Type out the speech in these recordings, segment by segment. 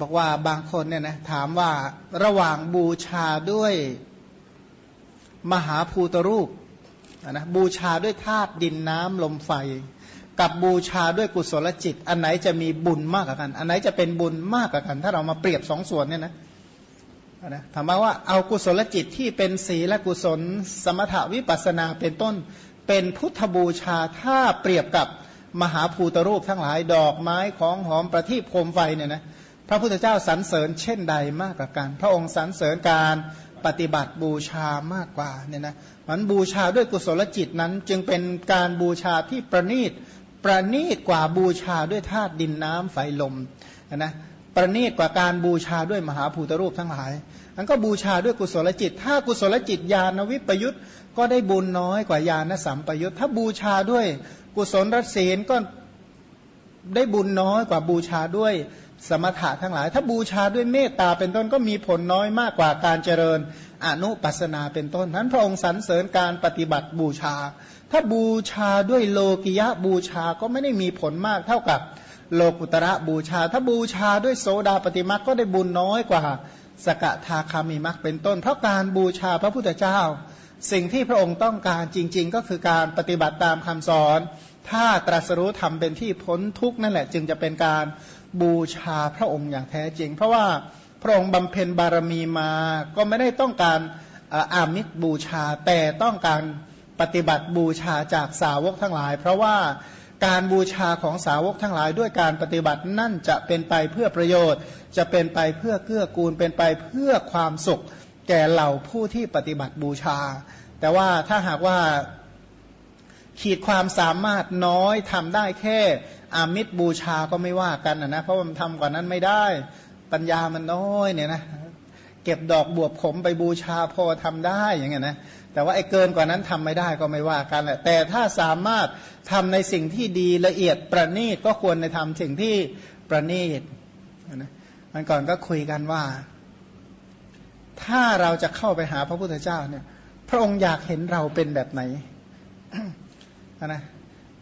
บอกว่าบางคนเนี่ยนะถามว่าระหว่างบูชาด้วยมหาภูตรูปนะบูชาด้วยธาตุดินน้ำลมไฟ กับบูชาด้วยกุศลจิต อันไหนจะมีบุญมากกว่ากัน อันไหนจะเป็นบุญมากกว่ากัน ถ้าเรามาเปรียบสองส่วนเนี่ยนะนะถามว่าเอากุศลจิตที่เป็นศีลกุศล สมถวิปัสนาเป็นต้น เป็นพุทธบูชาถ้าเปรียบกับมหาภูตรูปทั้งหลายดอกไม้ของหอมประทีปโคมไฟเนี่ยนะ พระพุทธเจ้าสรรเสริญเช่นใดมากกว่ากัน พระองค์สรรเสริญการปฏิบัติบูชามากกว่าเนี่ยนะมันบูชาด้วยกุศลจิตนั้น จึงเป็นการบูชาที่ประณีตประณีตกว่าบูชาด้วยธาตุดินน้ำไฟลมนะประณีตกว่าการบูชาด้วยมหาภูตรูปทั้งหลายมันก็บูชาด้วยกุศลจิต ถ้ากุศลจิตญาณวิปยุทธก็ได้บุญน้อยกว่าญาณสัมปยุทธถ้าบูชาด้วยกุศลรัศีลก็ได้บุญน้อยกว่าบูชาด้วย สมถะทั้งหลาย ถ้าบูชาด้วยเมตตาเป็นต้นก็มีผลน้อยมากกว่าการเจริญอนุปัสนาเป็นต้นนั้นพระองค์สรรเสริญการปฏิบัติบูชา ถ้าบูชาด้วยโลกิยะบูชาก็ไม่ได้มีผลมากเท่ากับโลกุตระบูชา ถ้าบูชาด้วยโสดาปฏิมาก็ได้บุญน้อยกว่า สกทาคามีมักเป็นต้น เพราะการบูชาพระพุทธเจ้า สิ่งที่พระองค์ต้องการจริง ๆ ก็คือการปฏิบัติตามคำสอน ถ้าตรัสรู้ทำเป็นที่พ้นทุกนั่นแหละ จึงจะเป็นการ บูชาพระองค์อย่างแท้จริง เพราะว่าพระองค์บำเพ็ญบารมีมาก็ไม่ได้ต้องการอามิตรบูชาแต่ต้องการปฏิบัติบูชาจากสาวกทั้งหลาย เพราะว่าการบูชาของสาวกทั้งหลาย ด้วยการปฏิบัตินั่นจะเป็นไปเพื่อประโยชน์ จะเป็นไปเพื่อเกื้อกูลเป็นไปเพื่อความสุข แก่เหล่าผู้ที่ปฏิบัติบูชา แต่ว่าถ้าหากว่า ขีดความสามารถน้อยทำได้แค่อามิตรบูชาก็ไม่ว่ากันนะเพราะมันทำกว่านั้นไม่ได้ ปัญญามันน้อยเนี่ยนะเก็บดอกบวบขมไปบูชาพอทำได้อย่างเงี้ยนะแต่ว่าไอ้เกินกว่านั้นทำไม่ได้ก็ไม่ว่ากันแหละแต่ถ้าสามารถทำในสิ่งที่ดีละเอียดประณีตก็ควรในทำสิ่งที่ประณีตนะมันก่อนก็คุยกันว่า ถ้าเราจะเข้าไปหาพระพุทธเจ้าเนี่ย พระองค์อยากเห็นเราเป็นแบบไหน นะ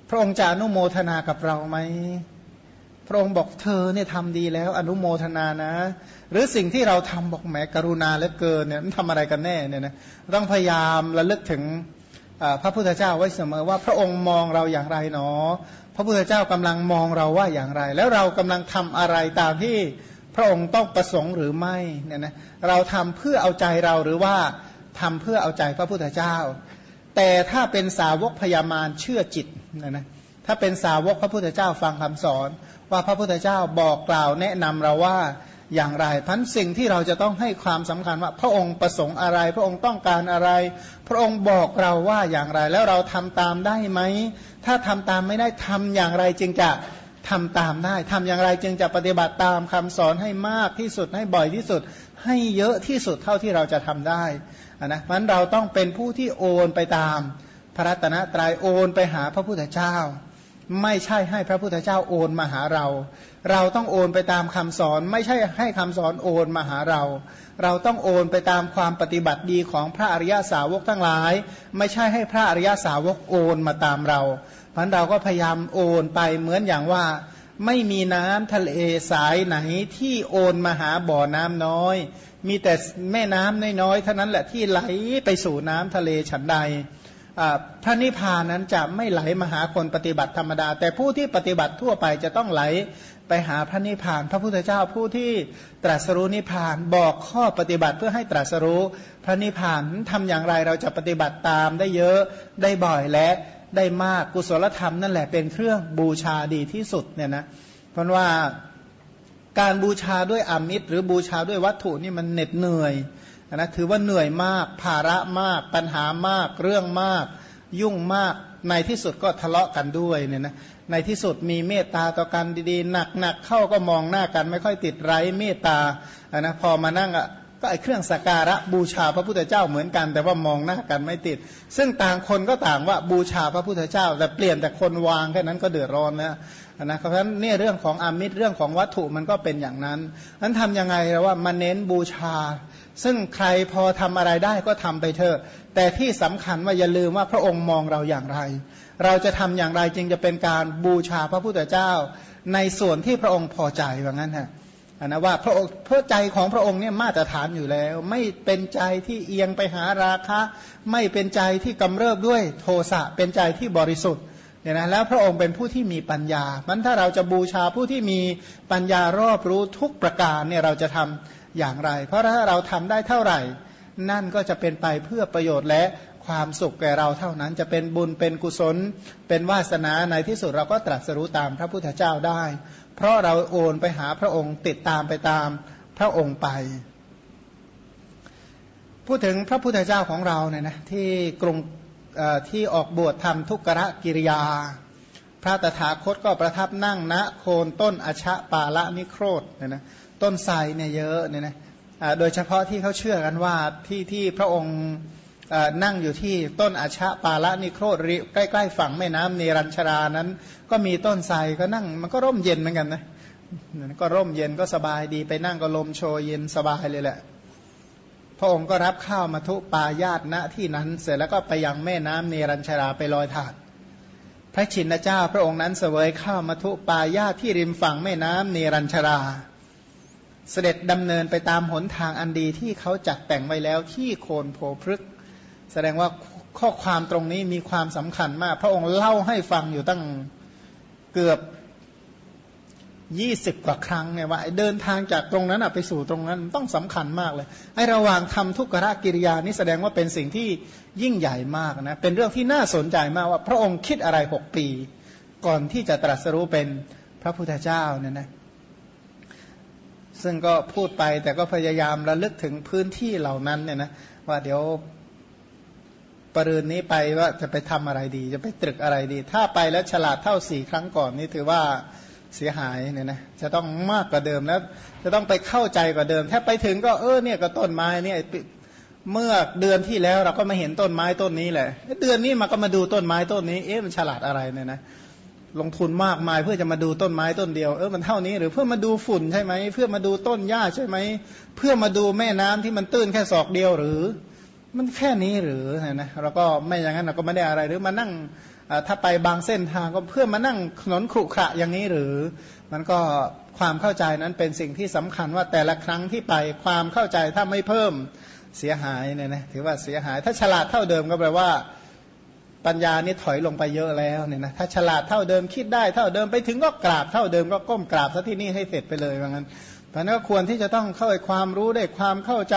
พระองค์จะอนุโมทนากับเราไหมพระองค์บอกเธอเนี่ยทำดีแล้ว อนุโมทนานะ หรือสิ่งที่เราทำบอกแหมกรุณาเหลือเกินเนี่ยมันทำอะไรกันแน่เนี่ยนะต้องพยายามระลึกถึงพระพุทธเจ้าไว้เสมอว่าพระองค์มองเราอย่างไรเนาะพระพุทธเจ้ากำลังมองเราว่าอย่างไร แล้วเรากำลังทำอะไรตามที่พระองค์ต้องประสงค์หรือไม่เนี่ยนะเราทำเพื่อเอาใจเราหรือว่าทำเพื่อเอาใจพระพุทธเจ้า แต่ถ้าเป็นสาวกพยามารเชื่อจิตนะนะถ้าเป็นสาวกพระพุทธเจ้าฟังคำสอน ว่าพระพุทธเจ้าบอกกล่าวแนะนำเราว่าอย่างไรพันสิ่งที่เราจะต้องให้ความสำคัญว่า พระองค์ประสงค์อะไร พระองค์ต้องการอะไร พระองค์บอกเราว่าอย่างไรแล้วเราทำตามได้ไหม ถ้าทำตามไม่ได้ทำอย่างไรจึงจะทำตามได้ทำอย่างไรจึงจะปฏิบัติตามคำสอนให้มากที่สุดให้บ่อยที่สุด ให้เยอะที่สุดเท่าที่เราจะทำได้ นะเพราะนั้นเราต้องเป็นผู้ที่โอนไปตามพระรัตนตรายโอนไปหาพระพุทธเจ้า ไม่ใช่ให้พระพุทธเจ้าโอนมาหาเรา เราต้องโอนไปตามคำสอน ไม่ใช่ให้คำสอนโอนมาหาเรา เราต้องโอนไปตามความปฏิบัติดีของพระอริยสาวกทั้งหลาย ไม่ใช่ให้พระอริยสาวกโอนมาตามเราเพราะเราก็พยายามโอนไปเหมือนอย่างว่า ไม่มีน้ำทะเลสายไหนที่โอนมาหาบ่อน้ำน้อย มีแต่แม่น้ำน้อยๆเท่านั้นแหละที่ไหลไปสู่น้ำทะเลฉันใดพระนิพพานนั้นจะไม่ไหลมาหาคนปฏิบัติธรรมดา แต่ผู้ที่ปฏิบัติทั่วไปจะต้องไหลไปหาพระนิพพาน พระพุทธเจ้าผู้ที่ตรัสรู้นิพพานบอกข้อปฏิบัติเพื่อให้ตรัสรู้พระนิพพานทำอย่างไรเราจะปฏิบัติตามได้เยอะได้บ่อยและ ได้มากกุศลธรรมนั่นแหละเป็นเครื่องบูชาดีที่สุดเนี่ยนะเพราะว่าการบูชาด้วยอมิตร หรือบูชาด้วยวัตถุนี่มันเหน็ดเหนื่อยนะถือว่าเหนื่อยมาก ภาระมาก ปัญหามาก เรื่องมาก ยุ่งมาก ในที่สุดก็ทะเลาะกันด้วยเนี่ยนะในที่สุดมีเมตตาต่อกันดีๆหนักๆเข้าก็มองหน้ากันไม่ค่อยติดไร้เมตตาอ่นะพอมานั่งอะ ก็ไอเครื่องสักการะบูชาพระพุทธเจ้าเหมือนกัน แต่ว่ามองหน้ากันไม่ติด ซึ่งต่างคนก็ต่างว่าบูชาพระพุทธเจ้า แต่เปลี่ยนแต่คนวางแค่นั้นก็เดือดร้อนแล้วนะเพราะฉะนั้นเนี่ยเรื่องของอามิตรเรื่องของวัตถุมันก็เป็นอย่างนั้นนั้นทำยังไงเราว่ามาเน้นบูชา ซึ่งใครพอทำอะไรได้ก็ทำไปเถอะแต่ที่สำคัญว่าอย่าลืมว่าพระองค์มองเราอย่างไร เราจะทำอย่างไรจึงจะเป็นการบูชาพระพุทธเจ้า ในส่วนที่พระองค์พอใจว่างั้นฮะ นะว่าพระองค์พระใจของพระองค์เนี่ยมาตรฐานอยู่แล้ว ไม่เป็นใจที่เอียงไปหาราคะ ไม่เป็นใจที่กำเริบด้วยโทสะเป็นใจที่บริสุทธิ์เนี่ยนะแล้วพระองค์เป็นผู้ที่มีปัญญามันถ้าเราจะบูชาผู้ที่มีปัญญารอบรู้ทุกประการเนี่ยเราจะทำอย่างไร เพราะถ้าเราทำได้เท่าไหร่ นั่นก็จะเป็นไปเพื่อประโยชน์และ ความสุขแก่เราเท่านั้น จะเป็นบุญเป็นกุศล เป็นวาสนาในที่สุดเราก็ตรัสรู้ตามพระพุทธเจ้าได้ เพราะเราโอนไปหาพระองค์ติดตามไปตามพระองค์ไป พูดถึงพระพุทธเจ้าของเราเนี่ยนะที่กรุงที่ออกบวชทำทุกขะกิริยา พระตถาคตก็ประทับนั่งณโคนต้นอชะปาละนิโครธเนี่ยนะต้นไทรเนี่ยเยอะเนี่ยนะโดยเฉพาะที่เขาเชื่อกันว่าที่ที่พระองค์ นั่งอยู่ที่ต้นอาชะปาละนิโครธใกล้ๆฝั่งแม่น้ำเนรัญชรานั้น ก็มีต้นไทรก็นั่งมันก็ร่มเย็นเหมือนกันนะก็ร่มเย็นก็สบายดีไปนั่งก็ลมโชยเย็นสบายเลยแหละ พระองค์ก็รับข้าวมาทุปายาตณที่นั้น เสร็จแล้วก็ไปยังแม่น้ำเนรัญชราไปลอยถาดพระชินเจ้าพระองค์นั้นเสวยข้าวมาทุปายาตที่ริมฝั่งแม่น้ำเนรัญชราเสด็จดำเนินไปตามหนทางอันดีที่เขาจัดแต่งไว้แล้วที่โคนโพพฤกษ แสดงว่าข้อความตรงนี้มีความสำคัญมาก พระองค์เล่าให้ฟังอยู่ตั้งเกือบยี่สิบกว่าครั้งเนี่ยว่าเดินทางจากตรงนั้นไปสู่ตรงนั้นต้องสำคัญมากเลยไอ้ระหว่างทำทุกขะกิริยานี่แสดงว่าเป็นสิ่งที่ยิ่งใหญ่มากนะเป็นเรื่องที่น่าสนใจมากว่า พระองค์คิดอะไรหกปี ก่อนที่จะตรัสรู้เป็นพระพุทธเจ้าเนี่ยนะซึ่งก็พูดไปแต่ก็พยายามระลึกถึงพื้นที่เหล่านั้นเนี่ยนะว่าเดี๋ยว ปรืนนี้ไปว่าจะไปทำอะไรดี จะไปตรึกอะไรดี ถ้าไปแล้วฉลาดเท่าสี่ครั้งก่อนนี่ถือว่าเสียหายเนี่ยนะจะต้องมากกว่าเดิมแล้ว จะต้องไปเข้าใจกว่าเดิม ถ้าไปถึงก็เออเนี่ยก็ต้นไม้เนี่ยเมื่อเดือนที่แล้วเราก็มาเห็นต้นไม้ต้นนี้แหละเดือนนี้มาก็มาดูต้นไม้ต้นนี้ เอ๊ะมันฉลาดอะไรเนี่ยนะลงทุนมากมายเพื่อจะมาดูต้นไม้ต้นเดียวเออมันเท่านี้หรือเพื่อมาดูฝุ่นใช่ไหมเพื่อมาดูต้นหญ้าใช่ไหมเพื่อมาดูแม่น้ำที่มันตื้นแค่ศอกเดียวหรือ มันแค่นี้หรือนะเราก็ไม่อย่างนั้นเราก็ไม่ได้อะไรหรือมานั่งถ้าไปบางเส้นทางก็เพื่อมานั่งถนนขรุขระอย่างนี้หรือ มันก็ความเข้าใจนั้นเป็นสิ่งที่สำคัญว่าแต่ละครั้งที่ไปความเข้าใจถ้าไม่เพิ่มเสียหายเนี่ยนะถือว่าเสียหาย ถ้าฉลาดเท่าเดิมก็แปลว่า ปัญญานี่ถอยลงไปเยอะแล้วเนี่ยนะถ้าฉลาดเท่าเดิมคิดได้เท่าเดิมไปถึงก็กราบเท่าเดิมก็ก้มกราบซะที่นี่ให้เสร็จไปเลยว่างั้นเพราะนั้นก็ควรที่จะต้องเข้าใจความรู้ได้ความเข้าใจ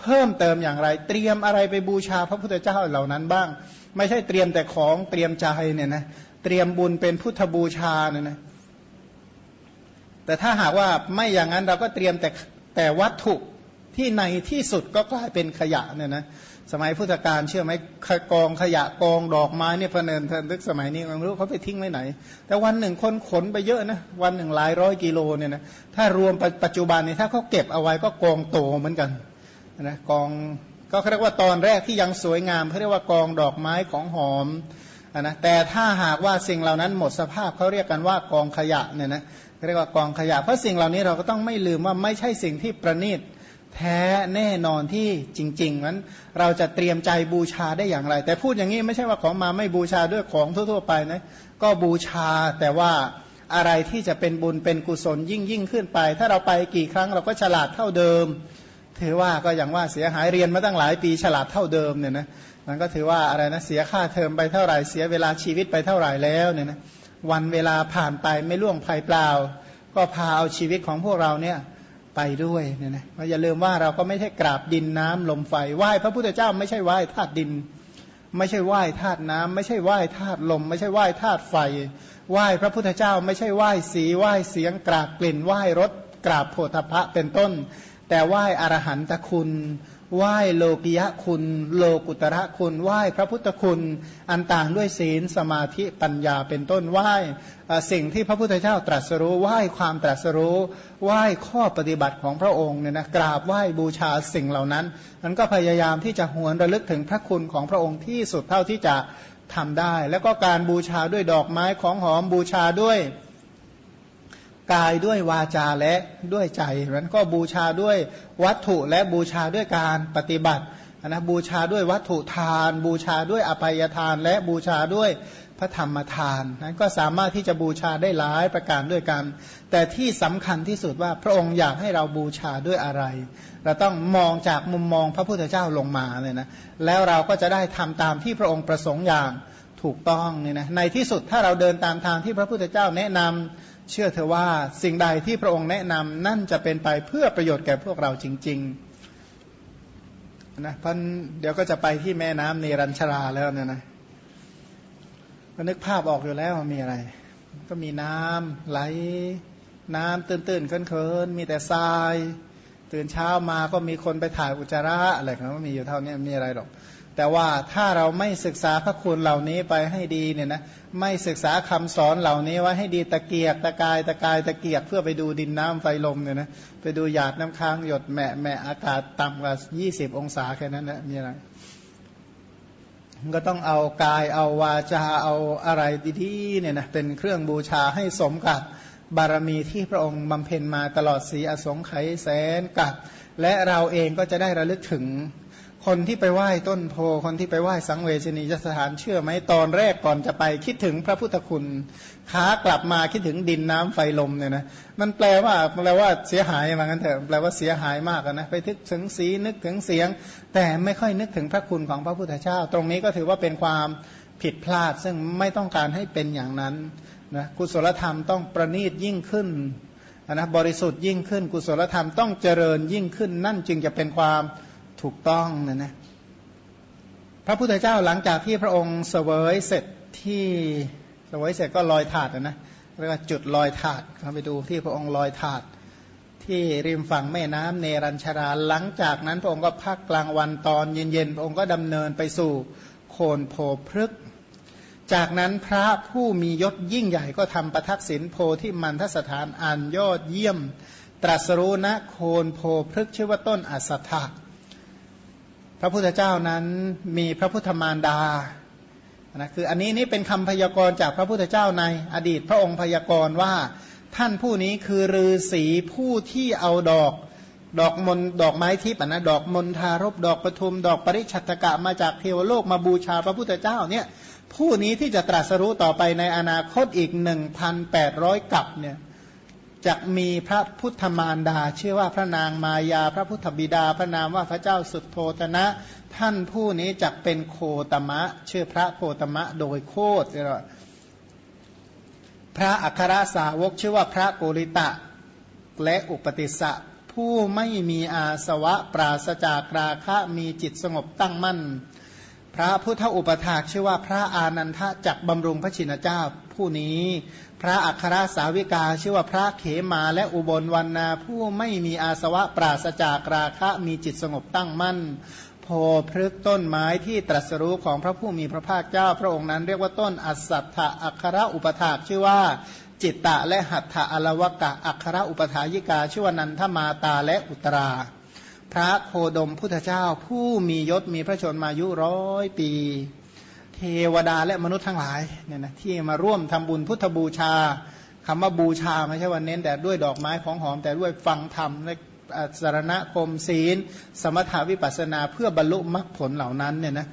เพิ่มเติมอย่างไร เตรียมอะไรไปบูชาพระพุทธเจ้าเหล่านั้นบ้าง ไม่ใช่เตรียมแต่ของเตรียมใจเนี่ยนะเตรียมบุญเป็นพุทธบูชาเนี่ยนะแต่ถ้าหากว่าไม่อย่างนั้นเราก็เตรียมแต่แต่วัตถุที่ในที่สุดก็กลายเป็นขยะเนี่ยนะสมัยพุทธกาลเชื่อไหมกองขยะกองดอกไม้เนี่ยพเนินทินทึกสมัยนี้ไม่รู้เขาไปทิ้งไว้ไหน แต่วันหนึ่งคนขนไปเยอะนะวันหนึ่งหลายร้อยกิโลเนี่ยนะถ้ารวมปัจจุบันเนี้ถ้าเขาเก็บเอาไว้ก็กองโตเหมือนกัน นะกองก็เรียกว่าตอนแรกที่ยังสวยงามเขาเรียกว่ากองดอกไม้ของหอมนะแต่ถ้าหากว่าสิ่งเหล่านั้นหมดสภาพเขาเรียกกันว่ากองขยะเนี่ยนะเรียกว่ากองขยะเพราะสิ่งเหล่านี้เราก็ต้องไม่ลืมว่าไม่ใช่สิ่งที่ประณีตแท้แน่นอนที่จริงๆนั้นเราจะเตรียมใจบูชาได้อย่างไร แต่พูดอย่างนี้ไม่ใช่ว่าของมาไม่บูชาด้วยของทั่ว ๆ ไปนะก็บูชาแต่ว่าอะไรที่จะเป็นบุญเป็นกุศลยิ่งยิ่งขึ้นไป ถ้าเราไปกี่ครั้งเราก็ฉลาดเท่าเดิม ถือว่าก็อย่างว่าเสียหายเรียนมาตั้งหลายปีฉลาดเท่าเดิมเนี่ยนะมันก็ถือว่าอะไรนะเสียค่าเทอมไปเท่าไหร่เสียเวลาชีวิตไปเท่าไหร่แล้วเนี่ยนะวันเวลาผ่านไปไม่ล่วงภัยเปล่า ก็พาเอาชีวิตของพวกเราเนี่ยไปด้วยเนี่ยนะอย่าลืมว่าเราก็ไม่ใช่กราบดินน้ำลมไฟไหว้พระพุทธเจ้าไม่ใช่ไหว้ธาตุดิน ไม่ใช่ไหว้ธาตุน้ำไม่ใช่ไหว้ธาตุลม ไม่ใช่ไหว้ธาตุไฟไหว้พระพุทธเจ้า ไม่ใช่ไหว้สีไหว้เสียงกราบกลิ่นไหว้รสกราบโพธพะเป็นต้น แต่ไหว้อรหันตคุณ ไหว้โลกิยะคุณ โลกุตระคุณ ไหว้พระพุทธคุณ อันต่างด้วยศีลสมาธิปัญญาเป็นต้น ไหว้สิ่งที่พระพุทธเจ้าตรัสรู้ ไหว้ความตรัสรู้ ไหว้ข้อปฏิบัติของพระองค์เนี่ยนะกราบไหว้บูชาสิ่งเหล่านั้นนั้นก็พยายามที่จะหวนระลึกถึงพระคุณของพระองค์ที่สุดเท่าที่จะทำได้ แล้วก็การบูชาด้วยดอกไม้ของหอมบูชาด้วย กายด้วยวาจาและด้วยใจนั้นก็บูชาด้วยวัตถุและบูชาด้วยการปฏิบัตินะบูชาด้วยวัตถุทาน บูชาด้วยอภัยทาน และบูชาด้วยพระธรรมทานนั้นก็สามารถที่จะบูชาได้หลายประการด้วยกัน แต่ที่สำคัญที่สุดว่าพระองค์อยากให้เราบูชาด้วยอะไร เราต้องมองจากมุมมองพระพุทธเจ้าลงมาเลยนะแล้วเราก็จะได้ทำตามที่พระองค์ประสงค์อย่างถูกต้องเนี่ยนะในที่สุดถ้าเราเดินตามทางที่พระพุทธเจ้าแนะนำ เชื่อเถอว่าสิ่งใดที่พระองค์แนะนำนั่นจะเป็นไปเพื่อประโยชน์แก่พวกเราจริงๆนะพันเดี๋ยวก็จะไปที่แม่น้ำเนรัญชราแล้วเนี่ยนะก็นึกภาพออกอยู่แล้วมีอะไร ก็มีน้ำไหล น้ำตื้นๆเคินๆมีแต่ทราย ตื่นเช้ามาก็มีคนไปถ่ายอุจจาระอะไรครับมีอยู่เท่านี้มีอะไรหรอก แต่ว่าถ้าเราไม่ศึกษาพระคุณเหล่านี้ไปให้ดีเนี่ยนะไม่ศึกษาคำสอนเหล่านี้ไว้ให้ดีตะเกียกตะกายตะกายตะเกียกเพื่อไปดูดินน้ำไฟลมเนี่ยนะไปดูหยาดน้ำค้างหยดแม่แม่อากาศต่ำกว่า20องศาแค่นั้นนะมีอะไรก็ต้องเอากายเอาวาจาเอาอะไรดีๆเนี่ยนะเป็นเครื่องบูชาให้สมกับบารมีที่พระองค์บำเพ็ญมาตลอดสีอสงไขยแสนกับ และเราเองก็จะได้ระลึกถึง คนที่ไปไหว้ต้นโพคนที่ไปไหว้สังเวชนียสถานเชื่อไหมตอนแรกก่อนจะไปคิดถึงพระพุทธคุณขากลับมาคิดถึงดินน้ำไฟลมเนี่ยนะมันแปลว่าแปลว่าเสียหายมางั้นเถอะแปลว่าเสียหายมากนะไปทึกถึงสีนึกถึงเสียง แต่ไม่ค่อยนึกถึงพระคุณของพระพุทธเจ้า ตรงนี้ก็ถือว่าเป็นความผิดพลาด ซึ่งไม่ต้องการให้เป็นอย่างนั้นนะกุศลธรรมต้องประณีตยิ่งขึ้นนะบริสุทธิ์ยิ่งขึ้น กุศลธรรมต้องเจริญยิ่งขึ้น นั่นจึงจะเป็นความ ถูกต้องนะนะพระพุทธเจ้าหลังจากที่พระองค์เสวยเสร็จที่เสวยเสร็จก็ลอยถาดนะเรียกว่าจุดลอยถาดเราไปดูที่พระองค์ลอยถาด ที่ริมฝั่งแม่น้ำเนรัญชาราหลังจากนั้นพระองค์ก็พักกลางวันตอนเย็นๆพระองค์ก็ดำเนินไปสู่โคนโพพฤกจากนั้นพระผู้มียศยิ่งใหญ่ก็ทำประทักษิณโพที่มันทสถานอันยอดเยี่ยม ตรัสรู้ณโคนโพพฤกชื่อว่าต้นอัสสถะ พระพุทธเจ้านั้นมีพระพุทธมารดานะคืออันนี้นี่เป็นคำพยากรณ์จากพระพุทธเจ้าในอดีตพระองค์พยากรณ์ว่าท่านผู้นี้คือฤาษีผู้ที่เอาดอกดอกมนดอกไม้ทิพย์นะดอกมนทารบดอกปทุม ดอกปริชัตกะมาจากเทวโลกมาบูชาพระพุทธเจ้าเนี่ยผู้นี้ที่จะตรัสรู้ต่อไปในอนาคตอีก 1,800กับเนี่ย จะมีพระพุทธมารดา ชื่อว่าพระนางมายา พระพุทธบิดา พระนามว่าพระเจ้าสุดโทตนะ ท่านผู้นี้จะเป็นโคตมะ ชื่อพระโคตมะโดยโคตรพระอัครสาวกชื่อว่าพระโกริตะ และอุปติสสะผู้ไม่มีอาสวะปราศจากราคะมีจิตสงบตั้งมั่น พระพุทธอุปถากชื่อว่าพระอานันทะจักบำรุงพระชินเจ้าผู้นี้ พระอัครสาวิกาชื่อว่าพระเขมาและอุบลวันนาผู้ไม่มีอาสวะปราศจากราคะมีจิตสงบตั้งมั่น โพพฤกต้นไม้ที่ตรัสรู้ของพระผู้มีพระภาคเจ้า พระองค์นั้นเรียกว่าต้นอัสัทธะอัครอุปถากชื่อว่าจิตตะและหัตถะอลวกะอัครอุปถายิกาชื่อว่านันทมาตาและอุตรา พระโคดมพุทธเจ้าผู้มียศมีพระชนมายุร้อยปี วดาและมนุษย์ทั้งหลายเนี่ยนะที่มาร่วมทำบุญพุทธบูชาคำว่าบูชาไม่ใช่ว่าเน้นแต่ด้วยดอกไม้ของหอมแต่ด้วยฟังธรรมและสารณคมศีล สมถาวิปัสนาเพื่อบรรลุมรรคผลเหล่านั้นเนี่ยนะ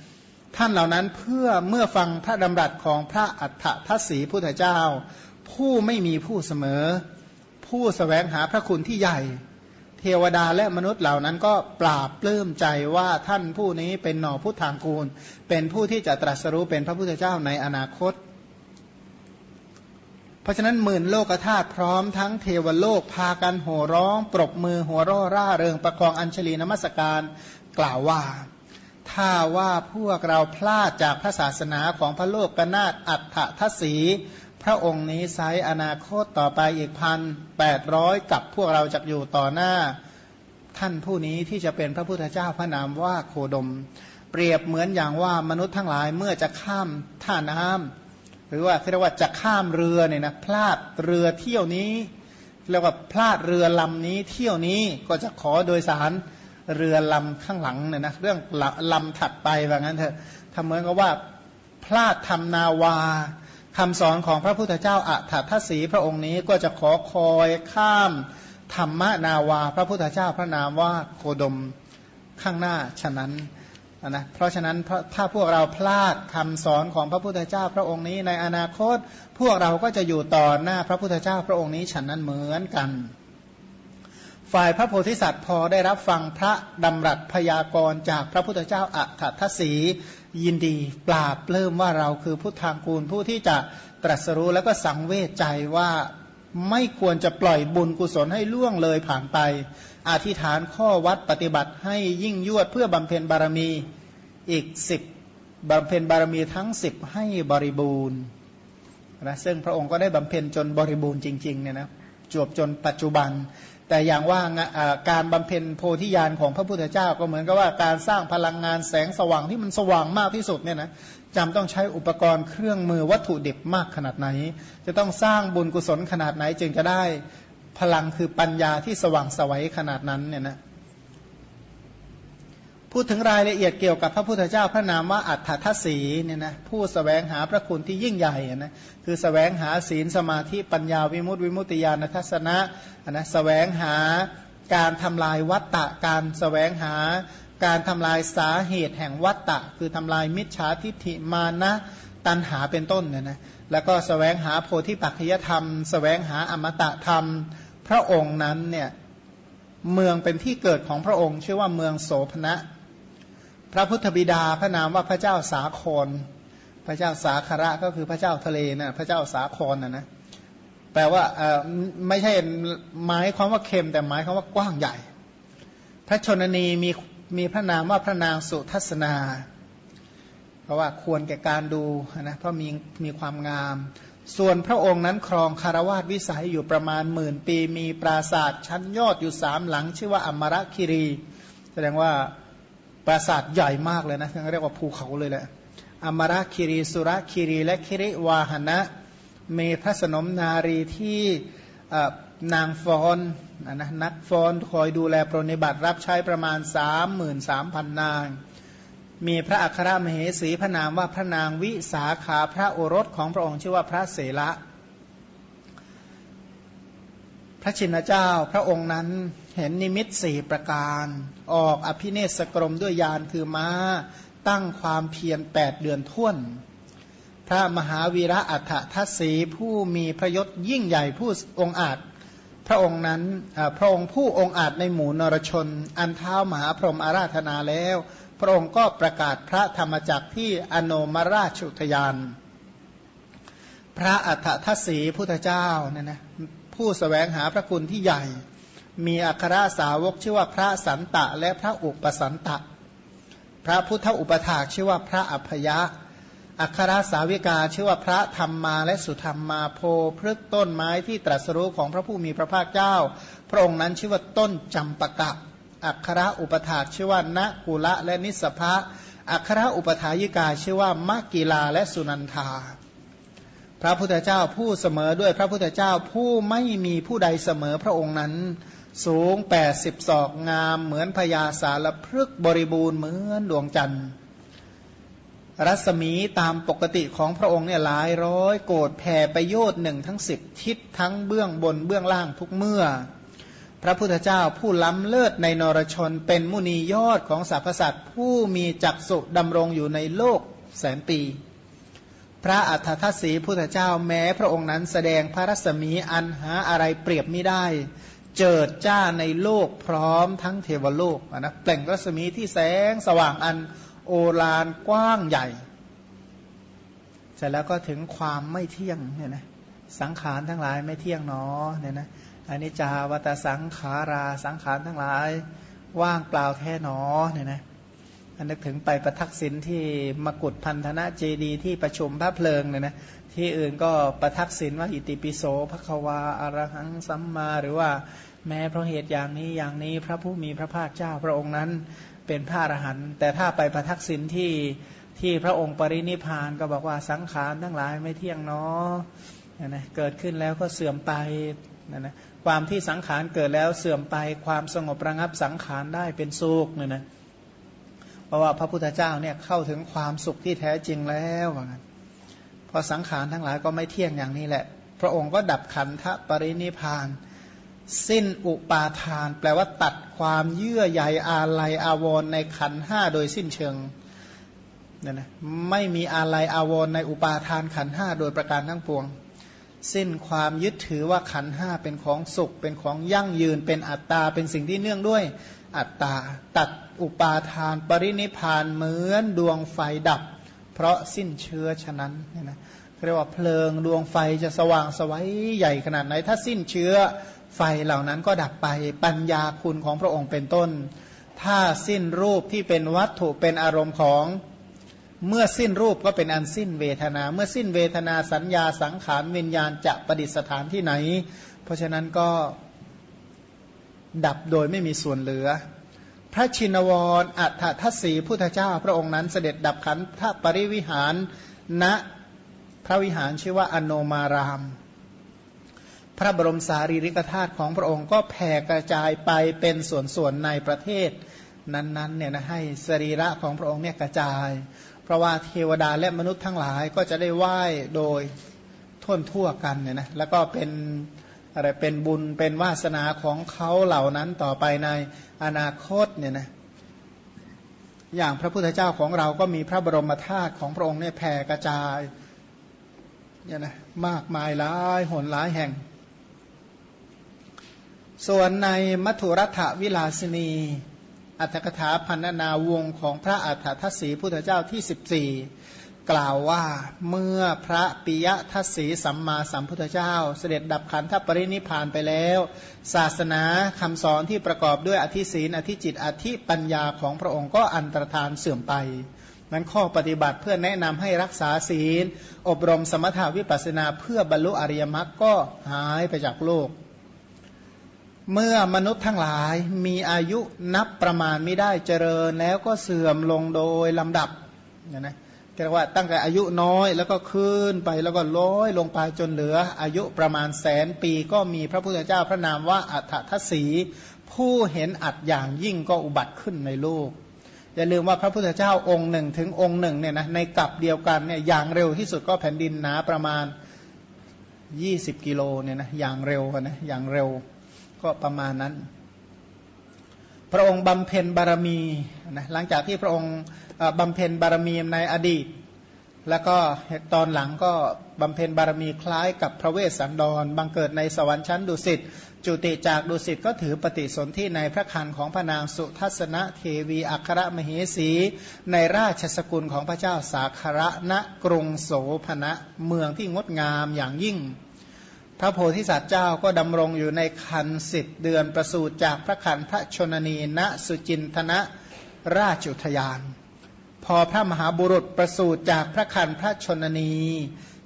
ท่านเหล่านั้นเพื่อเมื่อฟังพระดำรัสของพระอัฏฐทัศสีพุทธเจ้า ผู้ไม่มีผู้เสมอ ผู้สแสวงหาพระคุณที่ใหญ่ เทวดาและมนุษย์เหล่านั้นก็ปราบปลื้มใจว่าท่านผู้นี้เป็นหน่อพุทธางกูล เป็นผู้ที่จะตรัสรู้เป็นพระพุทธเจ้าในอนาคต เพราะฉะนั้นหมื่นโลกธาตุพร้อมทั้งเทวโลกพากันโห่ร้อง ปรบมือหัวร่อร่าเริงประคองอัญชลีนมัสการกล่าวว่า ถ้าว่าพวกเราพลาดจากพระศาสนาของพระโลกกนาตอัฏฐทศี พระองค์นี้ไซอนาคตต่อไปอีกพันแปดร้อยกับพวกเราจะอยู่ต่อหน้าท่านผู้นี้ที่จะเป็นพระพุทธเจ้าพระนามว่าโคดม เปรียบเหมือนอย่างว่ามนุษย์ทั้งหลายเมื่อจะข้ามท่าน้ำหรือว่าเรียกว่าจะข้ามเรือเนี่ยนะพลาดเรือเที่ยวนี้เรียกว่าพลาดเรือลำนี้เที่ยวนี้ก็จะขอโดยสารเรือลำข้างหลังเนี่ยนะเรื่องลำถัดไปว่างั้นเถอะทำเหมือนกับว่าพลาดทำนาวา คำสอนของพระพุทธเจ้าอัฏฐทัศีพระองค์นี้ก็จะขอคอยข้ามธรรมนาวา พระพุทธเจ้าพระนามว่าโคดมข้างหน้าฉะนั้นนะเพราะฉะนั้นถ้าพวกเราพลาดคำสอนของพระพุทธเจ้าพระองค์นี้ในอนาคต พวกเราก็จะอยู่ต่อหน้าพระพุทธเจ้าพระองค์นี้ฉันนั้นเหมือนกัน ฝ่ายพระโพธิสัตว์พอได้รับฟังพระดำรัสพยากรณ์จากพระพุทธเจ้าอัฏฐทศียินดีปราบเริ่มว่าเราคือพุทธางกูลผู้ที่จะตรัสรู้แล้วก็สังเวชใจว่าไม่ควรจะปล่อยบุญกุศลให้ล่วงเลยผ่านไป อธิษฐานข้อวัดปฏิบัติให้ยิ่งยวดเพื่อบำเพ็ญบารมีอีกสิบบำเพ็ญบารมีทั้งสิบให้บริบูรณ์นะซึ่งพระองค์ก็ได้บำเพ็ญจนบริบูรณ์จริงๆเนี่ยนะจวบจนปัจจุบัน แต่อย่างว่าการบำเพ็ญโพธิญาณของพระพุทธเจ้าก็เหมือนกับว่าการสร้างพลังงานแสงสว่างที่มันสว่างมากที่สุดเนี่ยนะจำต้องใช้อุปกรณ์เครื่องมือวัตถุดิบมากขนาดไหน จะต้องสร้างบุญกุศลขนาดไหนจึงจะได้พลังคือปัญญาที่สว่างสวัยขนาดนั้นเนี่ยนะ พูดถึงรายละเอียดเกี่ยวกับพระพุทธเจ้าพระนามว่าอัฏฐทัศสีเนี่ยนะผู้สแสวงหาพระคุณที่ยิ่งใหญ่นะคือสแสวงหาศีลสมาธิปัญญาวิมุตติวิมุตติญาณทัศนะนะสแสวงหาการทำลายวัตตะการสแสวงหาการทำลายสาเหตุแห่งวัตตะ คือทำลายมิจฉาทิฏฐิมานะตันหาเป็นต้นเนี่ยนะแล้วก็สแสวงหาโพธิปัจจยธรรมสแสวงหาอมตะธรรมพระองค์นั้นเนี่ยเมืองเป็นที่เกิดของพระองค์ชื่อว่าเมืองโสภณะ พระพุทธบิดาพระนามว่าพระเจ้าสาคร พระเจ้าสาคระก็คือพระเจ้าทะเลนะพระเจ้าสาครนะนะแปลว่าไม่ใช่หมายความว่าเค็มแต่หมายความว่ากว้างใหญ่ พระชนนีมีมีพระนามว่าพระนางสุทัศนา เพราะว่าควรแก่การดูนะเพราะมีมีความงาม ส่วนพระองค์นั้นครองคารวาสวิสัยอยู่ประมาณหมื่นปี มีปราสาทชั้นยอดอยู่สามหลัง ชื่อว่าอมรคิรี แสดงว่า ปราสาทใหญ่มากเลยนะเรียกว่าภูเขาเลยแหละอมราคิรีสุรคิรีและคิริวาหนะมีพระสนมนารีที่นางฟอนนะนักฟอนคอยดูแลปรนิบัติรับใช้ประมาณ 33,000 นาง มีพระอัครมเหสีพระนามว่าพระนางวิสาขาพระโอรสของพระองค์ชื่อว่าพระเสละ พระชินเจ้าพระองค์นั้น เห็นนิมิตสี่ประการ ออกอภิเนศกรมด้วยยานคือม้า ตั้งความเพียรแปดเดือนท่วน พระมหาวีระอัฏฐทัศสีผู้มีพระยศยิ่งใหญ่ผู้องอาจ พระองค์นั้นพระองค์ผู้องอาจในหมู่นรชน อันเท้ามหาพรหมอาราธนาแล้ว พระองค์ก็ประกาศพระธรรมจักที่อโนมราชุทยาน พระอัฏฐทัศสีพุทธเจ้าเนี่ยนะผู้สแสวงหาพระคุณที่ใหญ่ มีอัครสาวกชื่อว่าพระสันตะและพระอุปสันตะ พระพุทธอุปถากชื่อว่าพระอัพยะ อัครสาวิกาชื่อว่าพระธรรมมาและสุธรรมมาโพพฤกต้นไม้ที่ตรัสรู้ของพระผู้มีพระภาคเจ้า พระองค์นั้นชื่อว่าต้นจำปะกะ อัครอุปถากชื่อว่าณกุละและนิสภะอัครอุปถายิกาชื่อว่ามกิลาและสุนันทา พระพุทธเจ้าผู้เสมอด้วยพระพุทธเจ้าผู้ไม่มีผู้ใดเสมอพระองค์นั้น สูงแปดสิบศอกงามเหมือนพญาสารพฤกบริบูรณ์เหมือนดวงจันทร์ รัศมีตามปกติของพระองค์เนี่ยหลายร้อยโกดแผ่ประโยชน์หนึ่งทั้งสิบทิศทั้งเบื้องบนเบื้องล่างทุกเมื่อ พระพุทธเจ้าผู้ล้ำเลิศในนรชนเป็นมุนียอดของสรรพสัตว์ผู้มีจักสุดำรงอยู่ในโลกแสนปี พระอัฏฐทัศสีพุทธเจ้าแม้พระองค์นั้นแสดงพระรัศมีอันหาอะไรเปรียบไม่ได้ เจิดจ้าในโลกพร้อมทั้งเทวโลกนะเปล่งรัศมีที่แสงสว่างอันโอฬารกว้างใหญ่ เสร็จแล้วก็ถึงความไม่เที่ยงเนี่ยนะสังขารทั้งหลายไม่เที่ยงหนอเนี่ยนะอันนี้จาวัตสังขาราสังขารทั้งหลายว่างเปล่าแท้หนอเนี่ยนะอันนึกถึงไปประทักษิณที่มกุฏพันธนะเจดีที่ประชุมพระเพลิงเนี่ยนะที่อื่นก็ประทักษิณว่าอิติปิโสภควาอารหังสัมมาหรือว่า แม้เพราะเหตุอย่างนี้อย่างนี้พระผู้มีพระภาคเจ้าพระองค์นั้นเป็นพระอรหันต์แต่ถ้าไปประทักษิณที่ที่พระองค์ปรินิพานก็บอกว่าสังขารทั้งหลายไม่เที่ยงเนาะนะเกิดขึ้นแล้วก็เสื่อมไปนะนะความที่สังขารเกิดแล้วเสื่อมไปความสงบระงับสังขารได้เป็นสุขเนี่ยนะเพราะว่าพระพุทธเจ้าเนี่ยเข้าถึงความสุขที่แท้จริงแล้วว่างั้นพอสังขารทั้งหลายก็ไม่เที่ยงอย่างนี้แหละ พระองค์ก็ดับขันธปรินิพาน สิ้นอุปาทาน แปลว่าตัดความเยื่อใยอาลัยอาวรในขันห้าโดยสิ้นเชิงเนี่ยนะไม่มีอาลัยอาวรในอุปาทานขันห้าโดยประการทั้งปวง สิ้นความยึดถือว่าขันห้าเป็นของสุข เป็นของยั่งยืนเป็นอัตตา เป็นสิ่งที่เนื่องด้วยอัตตา ตัดอุปาทานปรินิพานเหมือนดวงไฟดับ เพราะสิ้นเชื้อฉะนั้นเนี่ยนะเรียกว่าเพลิงดวงไฟจะสว่างสวัยใหญ่ขนาดไหน ถ้าสิ้นเชื้อ ไฟเหล่านั้นก็ดับไปปัญญาคุณของพระองค์เป็นต้น ถ้าสิ้นรูปที่เป็นวัตถุเป็นอารมณ์ของเมื่อสิ้นรูปก็เป็นอันสิ้นเวทนา เมื่อสิ้นเวทนาสัญญาสังขารวิญญาณจะประดิษฐานที่ไหน เพราะฉะนั้นก็ดับโดยไม่มีส่วนเหลือ พระชินวรอัฏฐทัศสีพุทธเจ้า พระองค์นั้นเสด็จดับขันธปริวิหารณพระวิหารชื่อว่าอโนมาราม พระบรมสารีริกธาตุของพระองค์ก็แผ่กระจายไปเป็นส่วนๆในประเทศนั้นๆเนี่ยนะให้สรีระของพระองค์เนี่ยกระจาย เพราะว่าเทวดาและมนุษย์ทั้งหลายก็จะได้ไหว้โดยท่วนทั่วกันเนี่ยนะแล้วก็เป็นอะไรเป็นบุญเป็นวาสนาของเขาเหล่านั้นต่อไปในอนาคตเนี่ยนะอย่างพระพุทธเจ้าของเราก็มีพระบรมธาตุของพระองค์เนี่ยแผ่กระจายเนี่ยนะมากมายหลายหนหลายแห่ง ส่วนในมัทุรัฐวิลาสินี อัตถกถาพันนาวงของพระอัฏฐทัศสีพุทธเจ้าที่ 14 กล่าวว่าเมื่อพระปิยทัศีสัมมาสัมพุทธเจ้า เสด็จดับขันธปรินิพานไปแล้ว ศาสนาคำสอนที่ประกอบด้วยอธิศีนอธิจิตอธิปัญญาของพระองค์ก็อันตรธานเสื่อมไปนั้นข้อปฏิบัติเพื่อแนะนำให้รักษาศีล อบรมสมถาวิปัสนาเพื่อบรรลุอริยมรรคก็หายไปจากโลก เมื่อมนุษย์ทั้งหลายมีอายุนับประมาณไม่ได้เจริญแล้วก็เสื่อมลงโดยลำดับนะนะเรียกว่าตั้งแต่อายุน้อยแล้วก็ขึ้นไปแล้วก็ลอยลงไปจนเหลือ อายุประมาณแสนปีก็มีพระพุทธเจ้าพระนามว่าอัฏฐทศีผู้เห็นอัดอย่างยิ่งก็อุบัติขึ้นในโลกอย่าลืมว่าพระพุทธเจ้าองค์หนึ่งถึงองค์หนึ่งเนี่ยนะในกลับเดียวกันเนี่ยอย่างเร็วที่สุดก็แผ่นดินหนาประมาณ 20 กิโลเนี่ยนะอย่างเร็วนะอย่างเร็ว ก็ประมาณนั้น พระองค์บำเพ็ญบารมีนะหลังจากที่พระองค์บำเพ็ญบารมีในอดีต แล้วก็ตอนหลังก็บำเพ็ญบารมีคล้ายกับพระเวสสันดรบังเกิดในสวรรค์ชั้นดุสิตจุติจากดุสิตก็ถือปฏิสนธิในพระคันของพระนางสุทัศนเทวีอัครมเหสี ในราชสกุลของพระเจ้าสาคระณกรุงโสพนะเมืองที่งดงามอย่างยิ่ง พระโพธิสัตว์เจ้าก็ดำรงอยู่ในคันสิบเดือนประสูติจากพระคันพระชนนีณสุจินทนะราชุทยาน พอพระมหาบุรุษประสูติจากพระคันพระชนนี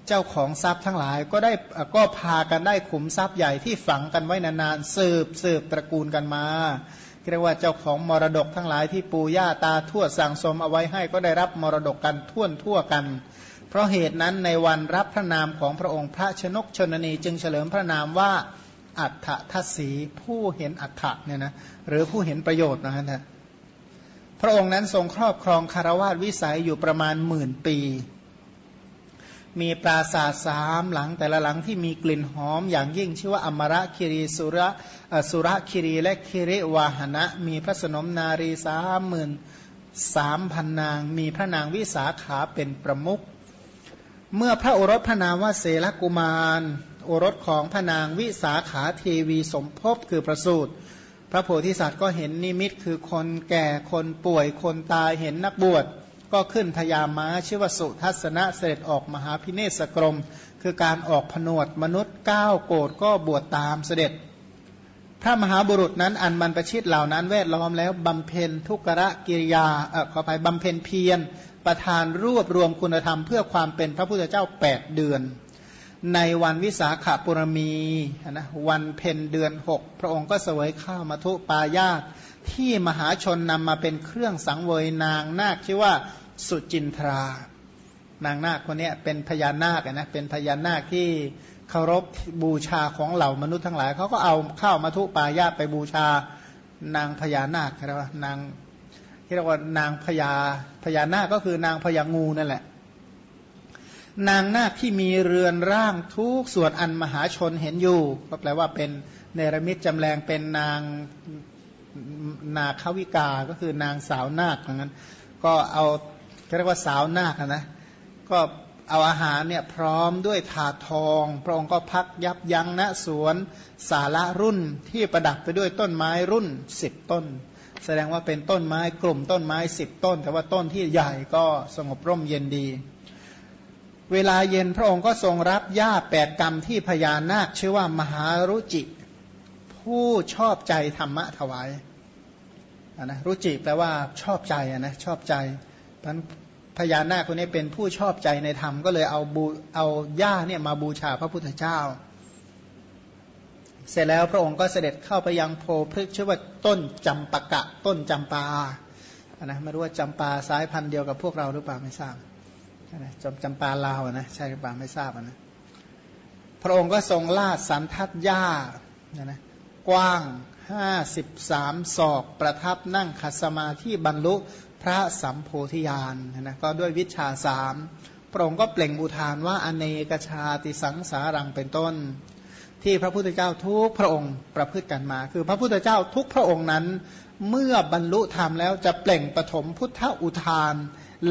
เจ้าของทรัพย์ทั้งหลายก็ได้ก็พากันได้ขุมทรัพย์ใหญ่ที่ฝังกันไว้นานๆสืบสืบตระกูลกันมาเรียกว่าเจ้าของมรดกทั้งหลายที่ปู่ย่าตาทวดสั่งสมเอาไว้ให้ก็ได้รับมรดกกันท่วนทั่วกัน เพราะเหตุนั้นในวันรับพระนามของพระองค์พระชนกชนนีจึงเฉลิมพระนามว่าอัฏฐทัศสีผู้เห็นอัฏฐะเนี่ยนะหรือผู้เห็นประโยชน์นะฮะพระองค์นั้นทรงครอบครองคารวาสวิสัยอยู่ประมาณหมื่นปี มีปราสาทสามหลังแต่ละหลังที่มีกลิ่นหอมอย่างยิ่งชื่อว่าอมระคิรีสุระสุระคิรีและคิริวาหนะ มีพระสนมนารีสามหมื่นสามพันนาง มีพระนางวิสาขาเป็นประมุข เมื่อพระโอรสพระนามว่าเสลกุมาร โอรสของพระนางวิสาขาเทวีสมภพคือประสูตรพระโพธิสัตว์ก็เห็นนิมิตคือคนแก่คนป่วยคนตายเห็นนักบวช ก็ขึ้นพยาม้าชื่อว่าสุทัศนะเสด็จออกมหาพิเนศกรม คือการออกผนวดมนุษย์ก้าวโกรธก็บวชตามเสด็จ พระมหาบุรุษนั้นอันมันประชิดเหล่านั้นแวดล้อมแล้วบำเพ็ญทุกระกิริยาเออขอไปบำเพ็ญเพียร ประธานรวบรวมคุณธรรมเพื่อความเป็นพระพุทธเจ้า 8 เดือน ในวันวิสาขบุรมีนะวันเพ็ญเดือน 6 พระองค์ก็เสวยข้าวมาทุปายาตที่มหาชนนำมาเป็นเครื่องสังเวยนางนาคชื่อว่าสุจินทรา นางนาคคนนี้เป็นพญานาคนะเป็นพญานาคที่เคารพบูชาของเหล่ามนุษย์ทั้งหลายเขาก็เอาข้าวมาทุปายาไปบูชานางพญานาคเรียกว่านาง เรียกว่านางพญาพญานาคก็คือนางพญางูนั่นแหละ นางนาคที่มีเรือนร่างทุกส่วนอันมหาชนเห็นอยู่ ก็แปลว่าเป็นเนรมิตจำแรงเป็นนางนาควิกา ก็คือนางสาวนาคอย่างนั้นก็เอาเรียกว่าสาวนาคนะก็เอาอาหารเนี่ยพร้อมด้วยถาดทอง พระองค์ก็พักยับยั้งณสวนสาระรุ่นที่ประดับไปด้วยต้นไม้รุ่นสิบต้น แสดงว่าเป็นต้นไม้กลุ่มต้นไม้สิบต้น แต่ว่าต้นที่ใหญ่ก็สงบร่มเย็นดี เวลาเย็นพระองค์ก็ทรงรับหญ้าแปดกรรมที่พญานาคชื่อว่ามหารุจิ ผู้ชอบใจธรรมะถวายนะรุจิแปลว่าชอบใจนะชอบใจพันพญานาคคนนี้เป็นผู้ชอบใจในธรรมก็เลยเอาบูเอาหญ้าเนี่ยมาบูชาพระพุทธเจ้า เสร็จแล้วพระองค์ก็เสด็จเข้าไปยังโพพฤกษ์ชื่อว่าต้นจำปะกะ ต้นจำปานะไม่รู้ว่าจำปาสายพันธุ์เดียวกับพวกเราหรือเปล่าไม่ทราบนะจำจำปาลาวนะใช่หรือเปล่าไม่ทราบนะพระองค์ก็ทรงลาดสันทัดหญ้านะนะกว้างห้าสิบสามศอกประทับนั่งขัดสมาธิบรรลุพระสัมโพธิญาณนะก็ด้วยวิชาสามพระองค์ก็เปล่งอุทานว่าอเนกชาติสังสารังเป็นต้น ที่พระพุทธเจ้าทุกพระองค์ประพฤติกันมา คือพระพุทธเจ้าทุกพระองค์นั้น เมื่อบรรลุธรรมแล้วจะเปล่งปฐมพุทธอุทาน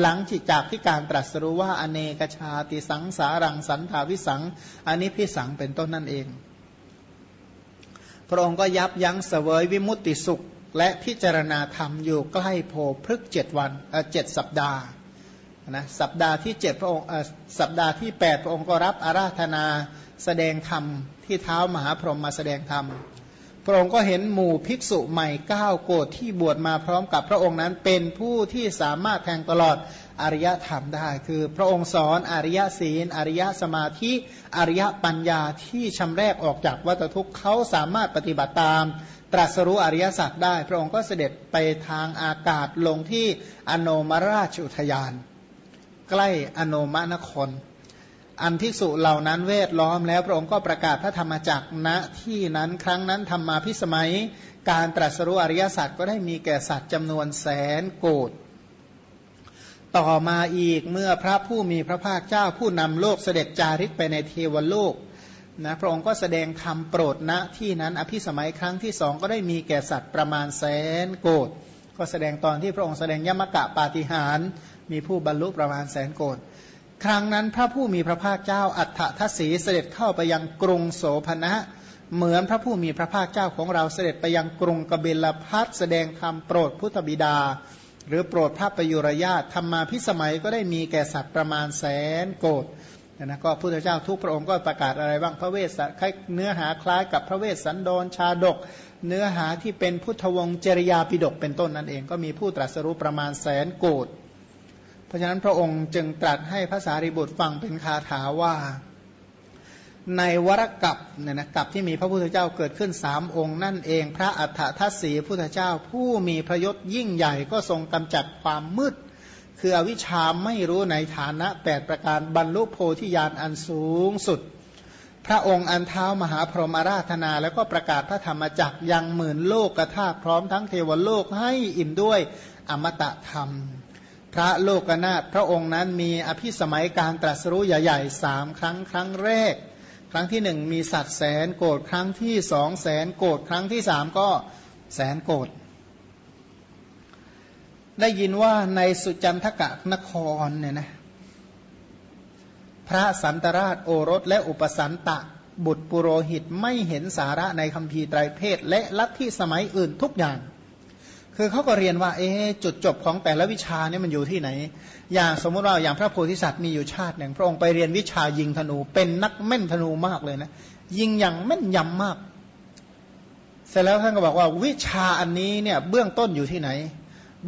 หลังจิตจากที่การตรัสรู้ว่าอเนกชาติสังสารังสันทาวิสังอันนี้พิสังเป็นต้นนั่นเอง พระองค์ก็ยับยั้งเสวยวิมุตติสุข และพิจารณาธรรมอยู่ใกล้โพพฤกเจ็ดวันเจ็ดสัปดาห์นะสัปดาห์ที่เจ็ดพระองค์สัปดาห์ที่แปดพระองค์ก็รับอาราธนา แสดงธรรมที่เท้ามหาพรหมมาแสดงธรรม พระองค์ก็เห็นหมู่ภิกษุใหม่ก้าโกดที่บวชมาพร้อมกับพระองค์นั้นเป็นผู้ที่สามารถแทงตลอดอริยธรรมได้ คือพระองค์สอนอริยศีล อริยสมาธิ อริยปัญญาที่ชำแรกออกจากวัฏทุกข์เขาสามารถปฏิบัติตาม ตรัสรู้อริยสัจได้ พระองค์ก็เสด็จไปทางอากาศลงที่อโนมราชอุทยาน ใกล้อโนมนคร อันที่สุเหล่านั้นเวทล้อมแล้วพระองค์ก็ประกาศพระธรรมจักรณที่นั้นครั้งนั้นทำมาพิสมัย การตรัสรู้อริยสัจก็ได้มีแก่สัตว์จำนวนแสนโกดต่อมาอีกเมื่อพระผู้มีพระภาคเจ้าผู้นำโลกเสด็จจาริกไปในเทวโลกนะพระองค์ก็แสดงธรรมโปรดณที่นั้นอภิสมัยครั้งที่สองก็ได้มีแก่สัตว์ประมาณแสนโกดก็แสดงตอนที่พระองค์แสดงยมกะปาฏิหารมีผู้บรรลุประมาณแสนโกด ครั้งนั้นพระผู้มีพระภาคเจ้าอัฏฐทัศสีเสด็จเข้าไปยังกรุงโสภณะ เหมือนพระผู้มีพระภาคเจ้าของเราเสด็จไปยังกรุงกบิลพัทแสดงธรรมโปรดพุทธบิดา หรือโปรดพระประยุรญาตธรรมาพิสมัยก็ได้มีแก่สัตว์ประมาณแสนโกดนะก็พุทธเจ้าทุกพระองค์ก็ประกาศอะไรบ้างพระเวสสัเนื้อหาคล้ายกับพระเวสสันดรชาดก เนื้อหาที่เป็นพุทธวงศ์จริยาปิดกเป็นต้นนั่นเองก็มีผู้ตรัสรู้ประมาณแสนโกด ราะฉะนั้นพระองค์จึงตรัสให้ภาษาริบุตรฟังเป็นคาถาว่า ในวรกับเนี่ยนะกับที่มีพระพุทธเจ้าเกิดขึ้นสามองค์นั่นเอง พระอัฏฐทัศสีพุทธเจ้าผู้มีพระยศยิ่งใหญ่ก็ทรงกำจัดความมืด คืออวิชาไม่รู้ในฐานะแปดประการบรรลุโพธิญาณอันสูงสุด พระองค์อันเท้ามหาพรหมาราธนาแล้วก็ประกาศพระธรรมจักยังหมื่นโลกกระทาพร้อมทั้งเทวโลกให้อิ่มด้วยอมตะธรรม พระโลกนาถพระองค์นั้นมีอภิสมัยการตรัสรู้ใหญ่ๆสามครั้งครั้งแรก ครั้งที่หนึ่งมีสัตว์แสนโกรธครั้งที่สองแสนโกรธครั้งที่สามก็แสนโกรธได้ยินว่าในสุจันทกะนครเนี่ยนะพระสันตราชโอรสและอุปสันตะบุตรปุโรหิตไม่เห็นสาระในคำพีไตรเพศ และลัทธิสมัยอื่นทุกอย่าง คือเขาก็เรียนว่า เอ๊จุดจบของแต่ละวิชาเนี่ยมันอยู่ที่ไหน อย่างสมมติว่าอย่างพระโพธิสัตว์มีอยู่ชาติหนึ่ง พระองค์ไปเรียนวิชายิงธนู เป็นนักแม่นธนูมากเลยนะ ยิงอย่างแม่นยำมาก เสร็จแล้วท่านก็บอกว่าวิชาอันนี้เนี่ยเบื้องต้นอยู่ที่ไหน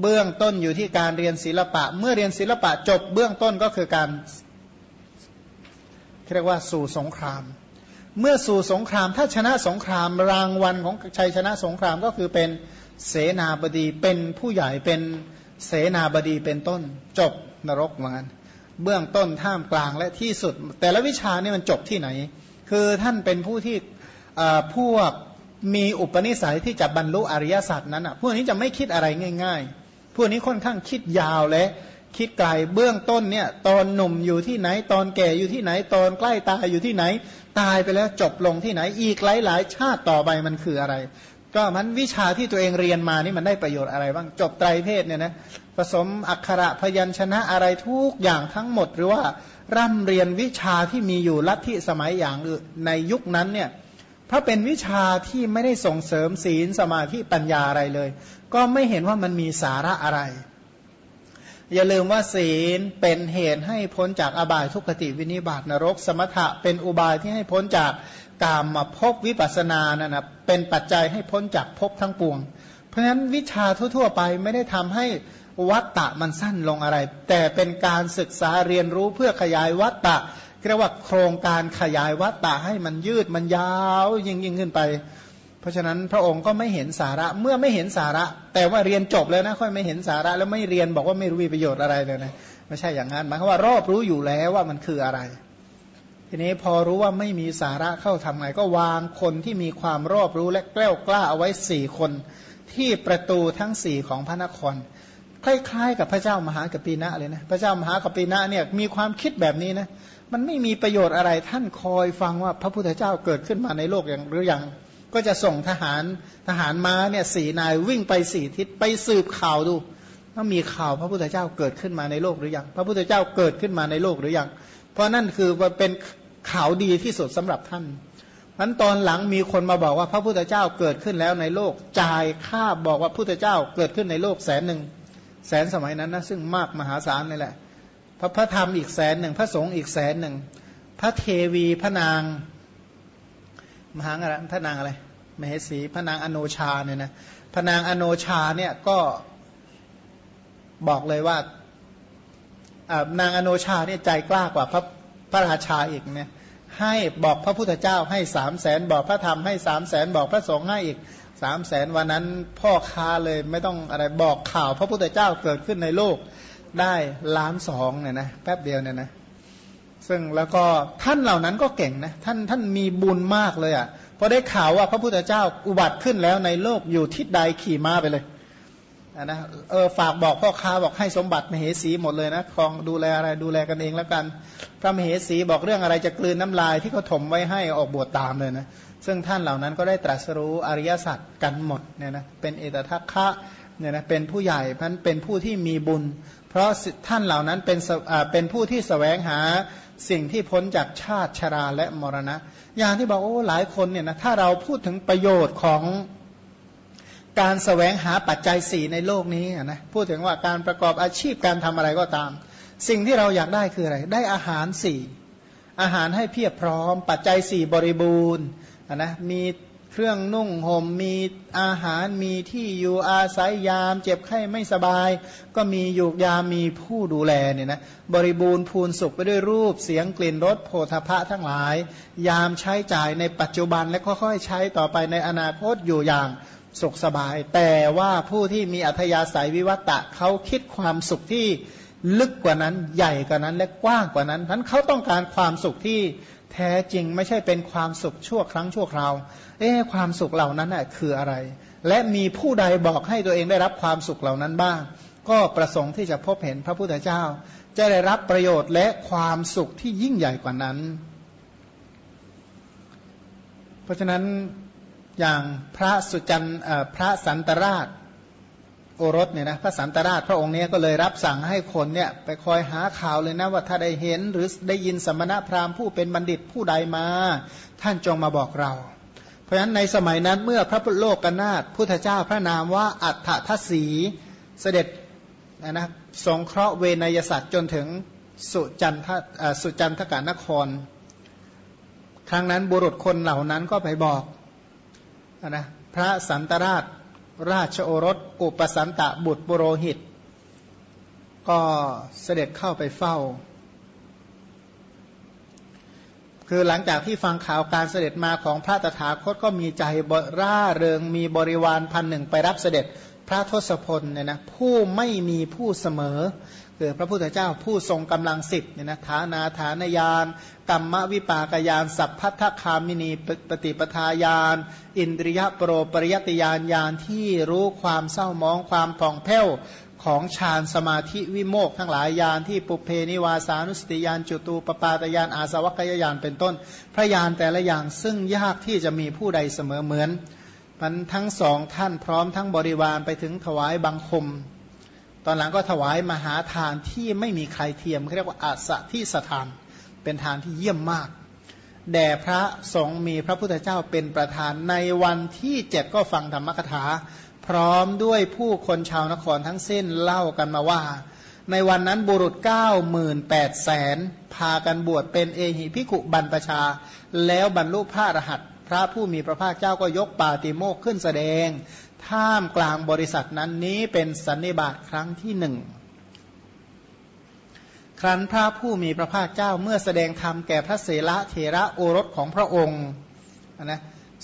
เบื้องต้นอยู่ที่การเรียนศิลปะ เมื่อเรียนศิลปะจบเบื้องต้นก็คือการเรียกว่าสู่สงคราม เมื่อสู่สงครามถ้าชนะสงครามรางวัลของชัยชนะสงครามก็คือเป็น เสนาบดีเป็นผู้ใหญ่เป็นเสนาบดีเป็นต้น จบนรกเหมือนกันเบื้องต้นท่ามกลางและที่สุด แต่ละวิชานี่มันจบที่ไหน คือท่านเป็นผู้ที่พวกมีอุปนิสัยที่จะบรรลุอริยสัจนั้นอะพวกนี้จะไม่คิดอะไรง่าย ๆ พวกนี้ค่อนข้างคิดยาวและคิดไกลเบื้องต้นเนี่ยตอนหนุ่มอยู่ที่ไหนตอนแก่อยู่ที่ไหนตอนใกล้ตายอยู่ที่ไหน ตายไปแล้วจบลงที่ไหนอีกหลายหลายชาติต่อไปมันคืออะไร ก็มันวิชาที่ตัวเองเรียนมานี่มันได้ประโยชน์อะไรบ้างจบไตรเพศเนี่ยนะผสมอักขระพยัญชนะอะไรทุกอย่างทั้งหมด หรือว่าร่ำเรียนวิชาที่มีอยู่ลัทธิสมัยอย่างในยุคนั้นเนี่ยเพราะเป็นวิชาที่ไม่ได้ส่งเสริมศีลสมาธิปัญญาอะไรเลย ก็ไม่เห็นว่ามันมีสาระอะไร อย่าลืมว่าศีลเป็นเหตุให้พ้นจากอบายทุกขติวินิบาตนรก สมถะเป็นอุบายที่ให้พ้นจากกามมาพบวิปัสนานะนะเป็นปัจจัยให้พ้นจากภพทั้งปวง เพราะฉะนั้นวิชาทั่วๆไปไม่ได้ทำให้วัตตะมันสั้นลงอะไร แต่เป็นการศึกษาเรียนรู้เพื่อขยายวัตตะเรียกว่าโครงการขยายวัตตะให้มันยืดมันยาวยิ่งยิ่งขึ้นไป เพราะฉะนั้นพระองค์ก็ไม่เห็นสาระเมื่อไม่เห็นสาระ แต่ว่าเรียนจบแล้วนะค่อยไม่เห็นสาระ แล้วไม่เรียนบอกว่าไม่รู้มีประโยชน์อะไรเลยนะไม่ใช่อย่างนั้นหมายความว่ารอบรู้อยู่แล้วว่ามันคืออะไร ทีนี้พอรู้ว่าไม่มีสาระเข้าทำไง ก็วางคนที่มีความรอบรู้และแกล้วกล้าเอาไว้สี่คน ที่ประตูทั้งสี่ของพระนครคล้ายๆกับพระเจ้ามหากปีนะเลยนะพระเจ้ามหากปีนะเนี่ยมีความคิดแบบนี้นะมันไม่มีประโยชน์อะไรท่านคอยฟังว่าพระพุทธเจ้าเกิดขึ้นมาในโลกอย่างหรือยัง ก็จะส่งทหารทหารม้าเนี่ยสี่นายวิ่งไปสี่ทิศไปสืบข่าวดูว่ามีข่าวพระพุทธเจ้าเกิดขึ้นมาในโลกหรือยัง พระพุทธเจ้าเกิดขึ้นมาในโลกหรือยัง เพราะนั่นคือเป็นข่าวดีที่สุดสำหรับท่านนั้นตอนหลังมีคนมาบอกว่าพระพุทธเจ้าเกิดขึ้นแล้วในโลกจ่ายค่าบอกว่าพุทธเจ้าเกิดขึ้นในโลกแสนหนึ่งแสนสมัยนั้นนะซึ่งมากมหาศาลเลยแหละพระพระธรรมอีกแสนหนึ่งพระสงฆ์อีกแสนหนึ่งพระเทวีพระนางมหาอะไรพระนางอะไร มเหสีพระนางอโนชาเนี่ยนะพระนางอโนชาเนี่ยก็บอกเลยว่านางอโนชาเนี่ยใจกล้ากว่าพระพระราชาอีกเนี่ยให้บอกพระพุทธเจ้าให้สามแสนบอกพระธรรมให้สามแสนบอกพระสงฆ์ให้อีกสามแสนวันนั้นพ่อค้าเลยไม่ต้องอะไรบอกข่าวพระพุทธเจ้าเกิดขึ้นในโลกได้ล้านสองเนี่ยนะแป๊บเดียวเนี่ยนะซึ่งแล้วก็ท่านเหล่านั้นก็เก่งนะท่านท่านมีบุญมากเลยอะ่ะ พอได้ข่าวว่าพระพุทธเจ้าอุบัติขึ้นแล้วในโลกอยู่ทิศใดขี่ม้าไปเลยนะเออฝากบอกพ่อค้าบอกให้สมบัติมเหสีหมดเลยนะคองดูแลอะไรดูแลกันเองแล้วกัน พระมเหสีบอกเรื่องอะไรจะกลืนน้ำลายที่เขาถมไว้ให้ออกบวชตามเลยนะซึ่งท่านเหล่านั้นก็ได้ตรัสรู้อริยสัจกันหมดเนี่ยนะเป็นเอตทัคคะเนี่ยนะเป็นผู้ใหญ่พันเป็นผู้ที่มีบุญ เพราะท่านเหล่านั้นเป็นเป็นผู้ที่สแสวงหาสิ่งที่พ้นจากชาติชราและมรณะ อย่างที่บอกโอ้หลายคนเนี่ยนะถ้าเราพูดถึงประโยชน์ของการสแสวงหาปัจจัยสี่ในโลกนี้นะพูดถึงว่าการประกอบอาชีพการทำอะไรก็ตาม สิ่งที่เราอยากได้คืออะไร ได้อาหารสี่อาหารให้เพียบพร้อม ปัจจัยสี่บริบูรณ์นะมี เครื่องนุ่งหม่มมีอาหารมีที่อยู่อาศัยยาม เจ็บไข้ไม่สบาย ก็มีอยู่ยามมีผู้ดูแลเนี่ยนะบริบูรณ์พูนสุขไปด้วยรูปเสียงกลิ่นรสโผฏฐะทั้งหลาย ยามใช้จ่ายในปัจจุบันและค่อยๆใช้ต่อไปในอนาคตอยู่อย่างสุขสบาย แต่ว่าผู้ที่มีอัธยาศัยวิวัตะเขาคิดความสุขที่ลึกกว่านั้นใหญ่กว่านั้นและกว้างกว่านั้นนั้นเขาต้องการความสุขที่ แท้จริงไม่ใช่เป็นความสุขชั่วครั้งชั่วคราว เอ๊ความสุขเหล่านั้นน่ะคืออะไร และมีผู้ใดบอกให้ตัวเองได้รับความสุขเหล่านั้นบ้าง ก็ประสงค์ที่จะพบเห็นพระพุทธเจ้า จะได้รับประโยชน์และความสุขที่ยิ่งใหญ่กว่านั้น เพราะฉะนั้นอย่างพระสุจันพระสันตราช โอรสเนี่ยนะพระสันตราชพระองค์เนี้ยก็เลยรับสั่งให้คนเนี่ยไปคอยหาข่าวเลยนะว่าถ้าได้เห็นหรือได้ยินสมณพราหมณ์ผู้เป็นบัณฑิตผู้ใดมา ท่านจงมาบอกเรา เพราะฉะนั้นในสมัยนั้นเมื่อพระพุทธโลกกนาถพุทธเจ้าพระนามว่าอัฏฐทัศีเสด็จนะสงเคราะห์เวนยสัตว์จนถึงสุจันทสุจันทกานคร ครั้งนั้นบุรุษคนเหล่านั้นก็ไปบอกนะพระสันตราช ราชโอรส อุปสันตะบุตรบุโรหิต ก็เสด็จเข้าไปเฝ้า คือหลังจากที่ฟังข่าวการเสด็จมาของพระตถาคตก็มีใจร่าเริงมีบริวารพันหนึ่งไปรับเสด็จพระทศพลเนี่ยนะผู้ไม่มีผู้เสมอ คือพระพุทธเจ้าผู้ทรงกำลังสิบเนี่ยนะฐานาฐานยานกรรมวิปากยานสัพพัทธคามินีปฏิปทายาน อินทริยโปรปริยติยานยานที่รู้ความเศร้ามองความผ่องแผ้วของฌานสมาธิวิโมกทั้งหลายยานที่ปุเพนิวาสานุสติยานจุตูปปาตยานอาสวัคยายานเป็นต้น พระยานแต่ละอย่างซึ่งยากที่จะมีผู้ใดเสมอเหมือนมันทั้งสองท่านพร้อมทั้งบริวารไปถึงถวายบังคม ตอนหลังก็ถวายมหาทานที่ไม่มีใครเทียมเรียกว่าอาสะที่สถาน เป็นทานที่เยี่ยมมากแด่พระสงฆ์มีพระพุทธเจ้าเป็นประธานในวันที่เจ็ดก็ฟังธรรมกถา พร้อมด้วยผู้คนชาวนครทั้งสิ้นเล่ากันมาว่า ในวันนั้นบุรุษ 9 8 0 0 0แสนพากันบวชเป็นเอหิพิขุบรรพชา แล้วบรรลุพระรหัส พระผู้มีพระภาคเจ้าก็ยกปาติโมกขึ้นแสดง ท่ามกลางบริษัทนั้นนี้เป็นสันนิบาตครั้งที่หนึ่ง ครั้นพระผู้มีพระภาคเจ้าเมื่อแสดงธรรมแก่พระเสละเทระโอรสของพระองค์นะ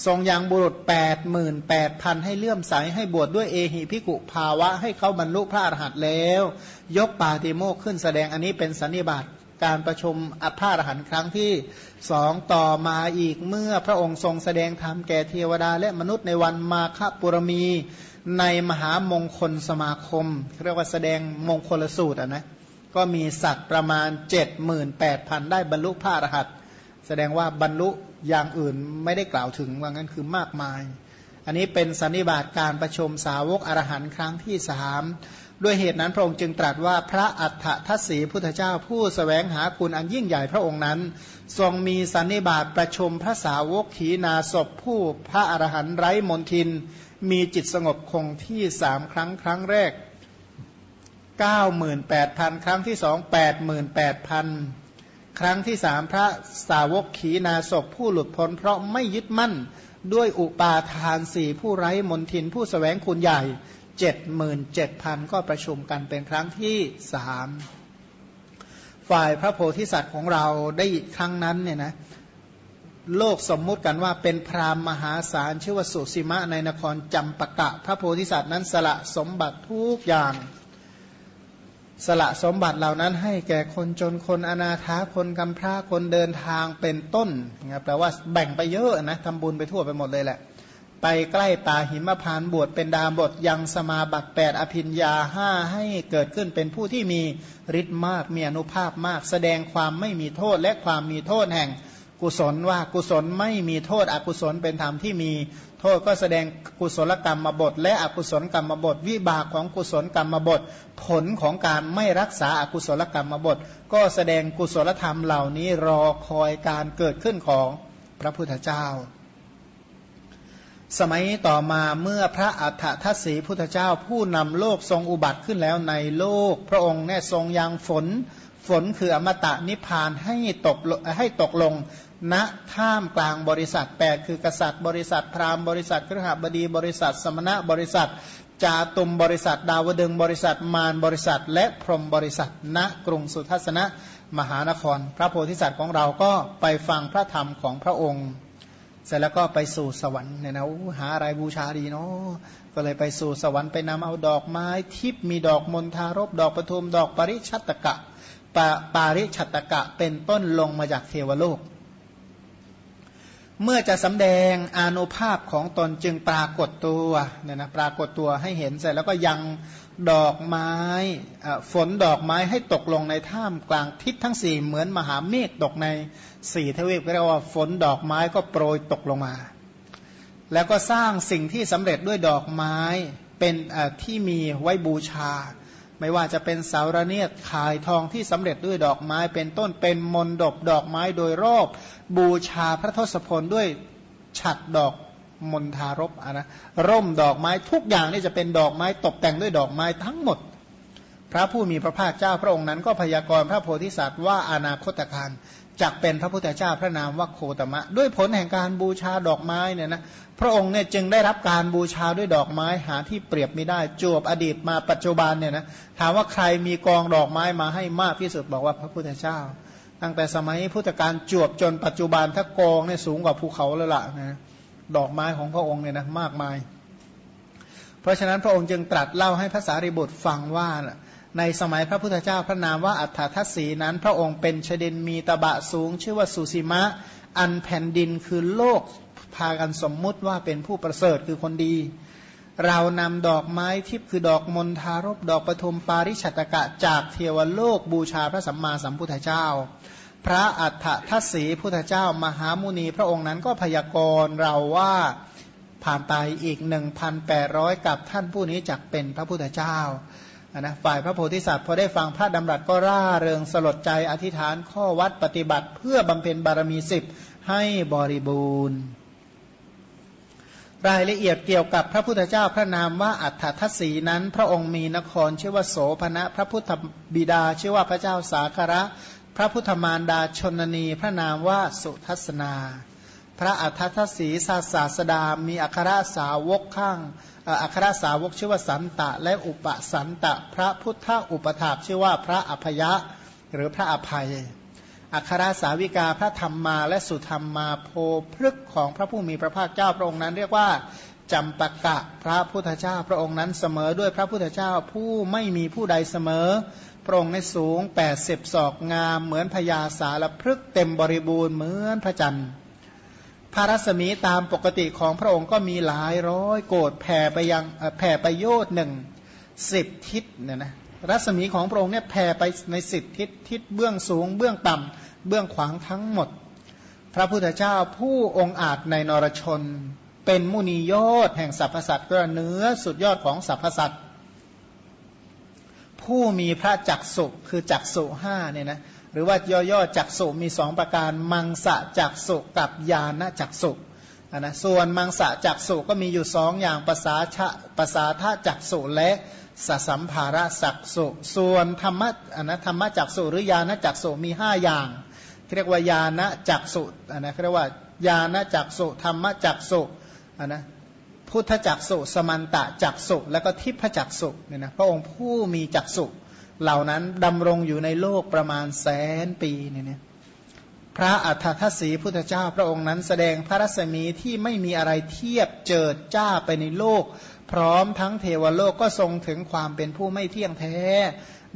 ทรงยังบุรุษ 8 8 0 0 0 ให้เลื่อมใสให้บวชดด้วยเอหิพิกุภาวะ ให้เขาบรรลุพระอรหันต์แล้ว ยกปาติโมกขึ้นแสดงอันนี้เป็นสันนิบาต การประชุมอภาอรหันต์ครั้งที่สองต่อมาอีกเมื่อพระองค์ทรงแสดงธรรมแก่เทวดาและมนุษย์ในวันมาฆปุรมีในมหามงคลสมาคม เรียกว่าแสดงมงคลสูตรอะนะก็มีสัตว์ประมาณ 78,000 ได้บรรลุพระอรหัตแสดงว่าบรรลุอย่างอื่นไม่ได้กล่าวถึงว่างั้นคือมากมาย อันนี้เป็นสันนิบาตการประชุมสาวกอรหันต์ครั้งที่สาม ด้วยเหตุนั้นพระองค์จึงตรัสว่าพระอัฏฐทัศสีพุทธเจ้าผู้สแสวงหาคุณอันยิ่งใหญ่พระองค์นั้น ทรงมีสันนิบาตประชมพระสาวกขีนาศพผู้พระอรหันต์ไร้มนทิน มีจิตสงบคงที่สามครั้งครั้งแรก 98,000 ครั้งที่สอง88,000 ครั้งที่สามพระสาวกขีนาศพผู้หลุดพ้นเพราะไม่ยึดมั่นด้วยอุปาทานสี่ผู้ไร้มนทินผู้สแสวงคุณใหญ่ 77,000ก็ประชุมกันเป็นครั้งที่สามฝ่ายพระโพธิสัตว์ของเราได้ครั้งนั้นเนี่ยนะโลกสมมุติกันว่าเป็นพราหมณ์มหาศาลชื่อว่าสุสีมะในนครจำปะกะ พระโพธิสัตว์นั้นสละสมบัติทุกอย่างสละสมบัติเหล่านั้นให้แก่คนจนคนอนาถาคนกำพร้าคนเดินทางเป็นต้นนะแปลว่าแบ่งไปเยอะนะทำบุญไปทั่วไปหมดเลยแหละ ไปใกล้ป่าหิมพานบวชเป็นดาบทยังสมาบัติแปดอภินยาห้าให้เกิดขึ้นเป็นผู้ที่มีฤทธิ์มากมีอนุภาพมาก แสดงความไม่มีโทษและความมีโทษแห่งกุศลว่ากุศลไม่มีโทษอกุศลเป็นธรรมที่มีโทษก็แสดงกุศลกรรมมาบท และอกุศลกรรมมาบท วิบากของกุศลกรรมมาบท ผลของการไม่รักษาอากุศลกรรมมาบท ก็แสดงกุศลธรรมเหล่านี้รอคอยการเกิดขึ้นของพระพุทธเจ้า สมัยต่อมาเมื่อพระอัฏฐทัศสีพุทธเจ้าผู้นำโลกทรงอุบัติขึ้นแล้วในโลก พระองค์แน่ทรงยังฝน ฝนคืออมตะนิพพานให้ตกให้ตกลงณท่ามกลางบริษัทแปคือกษัตริย์ บริษัท พราหมณ์บริษัทครหบดีบริษัท สมณะบริษัทจาตุมบริษัท ดาวดึงบริษัทมารบริษัท และพรหมบริษัท ณกรุงสุทัศนะมหานคร พระโพธิสัตว์ของเราก็ไปฟังพระธรรมของพระองค์ เสร็จแล้วก็ไปสู่สวรรค์เนี่ยนะหาอะไรบูชาดีเนาะก็เลยไปสู่สวรรค์ไปนำเอาดอกไม้ทิพมีดอกมณฑารบดอกปทุมดอกปริชัตตกะปาปาริชัตกะเป็นต้นลงมาจากเทวโลก เมื่อจะสำแดงอานุภาพของตนจึงปรากฏตัวเนี่ยนะปรากฏตัวให้เห็นเสร็จแล้วก็ยังดอกไม้ฝนดอกไม้ให้ตกลงในท่ามกลางทิศทั้งสี่เหมือนมหาเมฆตกในสี่ทวีปเรียกว่าฝนดอกไม้ก็โปรยตกลงมา แล้วก็สร้างสิ่งที่สำเร็จด้วยดอกไม้เป็นที่มีไว้บูชา ไม่ว่าจะเป็นสาระเนียดขายทองที่สำเร็จด้วยดอกไม้ เป็นต้นเป็นมนดบดอกไม้โดยรอบบูชาพระทศพลด้วยฉัดดอกมณฑารบนะร่มดอกไม้ทุกอย่างนี่จะเป็นดอกไม้ตกแต่งด้วยดอกไม้ทั้งหมด พระผู้มีพระภาคเจ้าพระองค์นั้นก็พยากรณ์พระโพธิสัตว์ว่าอนาคตการจักเป็นพระพุทธเจ้าพระนามว่าโคตมะ ด้วยผลแห่งการบูชาดอกไม้เนี่ยนะพระองค์เนี่ยจึงได้รับการบูชาด้วยดอกไม้หาที่เปรียบไม่ได้จวบอดีตมาปัจจุบันเนี่ยนะถามว่าใครมีกองดอกไม้มาให้มากที่สุดบอกว่าพระพุทธเจ้า ตั้งแต่สมัยพุทธกาลจวบจนปัจจุบันถ้ากองเนี่ยสูงกว่าภูเขาแล้วล่ะนะดอกไม้ของพระองค์เนี่ยนะมากมาย เพราะฉะนั้นพระองค์จึงตรัสเล่าให้ภาษาริบุตรฟังว่า ในสมัยพระพุทธเจ้าพระนามว่าอัฏฐทัศสีนั้น พระองค์เป็นชดินมีตะบะสูง ชื่อว่าสุสีมะ อันแผ่นดินคือโลกพากันสมมุติว่าเป็นผู้ประเสริฐคือคนดี เรานำดอกไม้ทิพย์คือดอกมณฑารบดอกปทุมปาริชัตกะจากเทวโลกบูชาพระสัมมาสัมพุทธเจ้า พระอัฏฐทัศสีพุทธเจ้ามหามุนีพระองค์นั้นก็พยากรณ์เราว่าผ่านไปอีก 1,800 กับท่านผู้นี้จักเป็นพระพุทธเจ้า นะฝ่ายพระโพธิสัตว์พอได้ฟังพระดำรัสก็ร่าเริงสลดใจอธิษฐานข้อวัดปฏิบัติ เพื่อบำเพ็ญบารมีสิบให้บริบูรณ์ รายละเอียดเกี่ยวกับพระพุทธเจ้าพระนามว่าอัฏฐทัศสีนั้น พระองค์มีนครชื่อว่าโสภณะพระพุทธบิดาชื่อว่าพระเจ้าสาคระ พระพุทธมารดาชนนีพระนามว่าสุทัศนา พระอัฏฐศสีศาสาสดา มีอัครสาวกข้างอัครสาวกชื่อว่าสันตะ และอุปสันตะ พระพุทธอุปถาชื่อว่าพระอภยะ หรือพระอภัย อัครสาวิกาพระธรรมมาและสุธรรมมาโพพฤกของพระผู้มีพระภาคเจ้าพระองค์นั้น เรียกว่าจำปะกะพระพุทธเจ้าพระองค์นั้นเสมอด้วยพระพุทธเจ้าผู้ไม่มีผู้ใดเสมอพระองค์ในสูง80ศอกงามเหมือนพญาสารพฤกเต็มบริบูรณ์เหมือนพระจันทร์ พระรัศมีตามปกติของพระองค์ก็มีหลายร้อยโกดแผ่ไปยังแผ่ไปโยชน์หนึ่งสิบทิศเนี่ยนะรัศมีของพระองค์เนี่ยแผ่ไปในสิบทิศทิศเบื้องสูง เบื้องต่ำเบื้องขวางทั้งหมด พระพุทธเจ้าผู้องค์อาจในนรชน เป็นมุนียอดแห่งสรรพสัตว์ก็เนื้อสุดยอดของสรรพสัตว์ผู้มีพระจักสุคือจักสุห้าเนี่ยนะ หรือว่าย่อๆจักสุมีสองประการ มังสะจักสุกับญาณจักสุนะส่วนมังสะจักสุก็มีอยู่สองอย่างภาษาชะภาษาท่าจักสุและสสัมภาระจักสุส่วนธรรมะนะธรรมะจักสุหรือญาณจักสุมีห้าอย่างเรียกว่าญาณจักสุนะเรียกว่าญาณจักสุธรรมจักสุนะพุทธจักสุสมันตะจักสุ แล้วก็ทิพจักสุเนี่ยนะพระองค์ผู้มีจักสุ เหล่านั้นดำรงอยู่ในโลกประมาณแสนปีเนี่ยพระอัฏฐทศีพุทธเจ้าพระองค์นั้นแสดงพระรัศมีที่ไม่มีอะไรเทียบเจิดจ้าไปในโลก พร้อมทั้งเทวโลกก็ทรงถึงความเป็นผู้ไม่เที่ยงแท้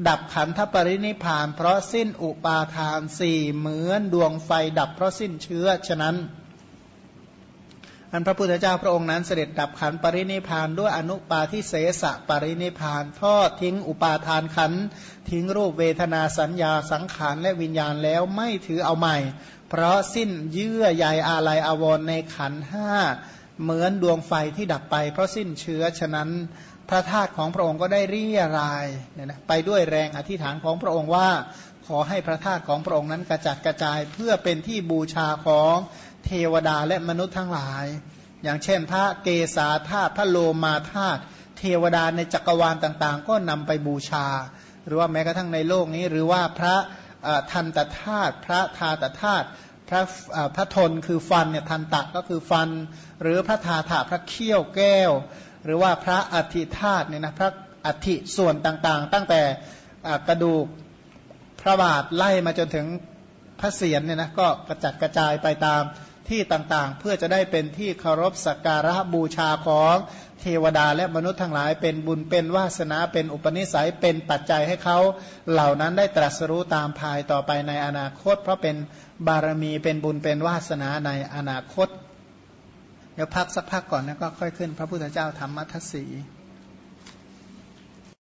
ดับขันธปรินิพาน เพราะสิ้นอุปาทานสี่เหมือนดวงไฟดับเพราะสิ้นเชื้อฉะนั้น อันพระพุทธเจ้าพระองค์นั้นเสด็จดับขันปรินิพานด้วยอนุปาทิเสสะปรินิพาน ทอดทิ้งอุปาทานขันทิ้งรูปเวทนาสัญญาสังขารและวิญญาณแล้วไม่ถือเอาใหม่ เพราะสิ้นเยื่อใยอาลัยอาวรในขันห้าเหมือนดวงไฟที่ดับไป เพราะสิ้นเชื้อฉะนั้นพระธาตุของพระองค์ก็ได้เรียรายเนี่ยนะไปด้วยแรงอธิษฐานของพระองค์ว่า ขอให้พระธาตุของพระองค์นั้นกระจัดกระจายเพื่อเป็นที่บูชาของ เทวดาและมนุษย์ทั้งหลาย อย่างเช่นพระเกศาธาตุพระโลมาธาตุเทวดาในจักรวาลต่างๆ ก็นำไปบูชา หรือว่าแม้กระทั่งในโลกนี้ หรือว่าพระทันตธาตุพระทาตธาตุพระพระทนคือฟันเนี่ยทันตะก็คือฟัน หรือพระทาถาพระเขี้ยวแก้ว หรือว่าพระอธิธาตุเนี่ยนะพระอธิส่วนต่างๆ ตั้งแต่กระดูกพระบาทไล่มาจนถึงพระเศียรเนี่ยนะก็กระจัดกระจายไปตาม ที่ต่างๆ เพื่อจะได้เป็นที่เคารพสักการะบูชาของเทวดาและมนุษย์ทั้งหลาย เป็นบุญเป็นวาสนาเป็นอุปนิสัยเป็นปัจจัยให้เขา เหล่านั้นได้ตรัสรู้ตามภายต่อไปในอนาคต เพราะเป็นบารมีเป็นบุญเป็นวาสนาในอนาคต เดี๋ยวพักสักพักก่อนแล้วก็ค่อยขึ้น พระพุทธเจ้าธรรมทัศสี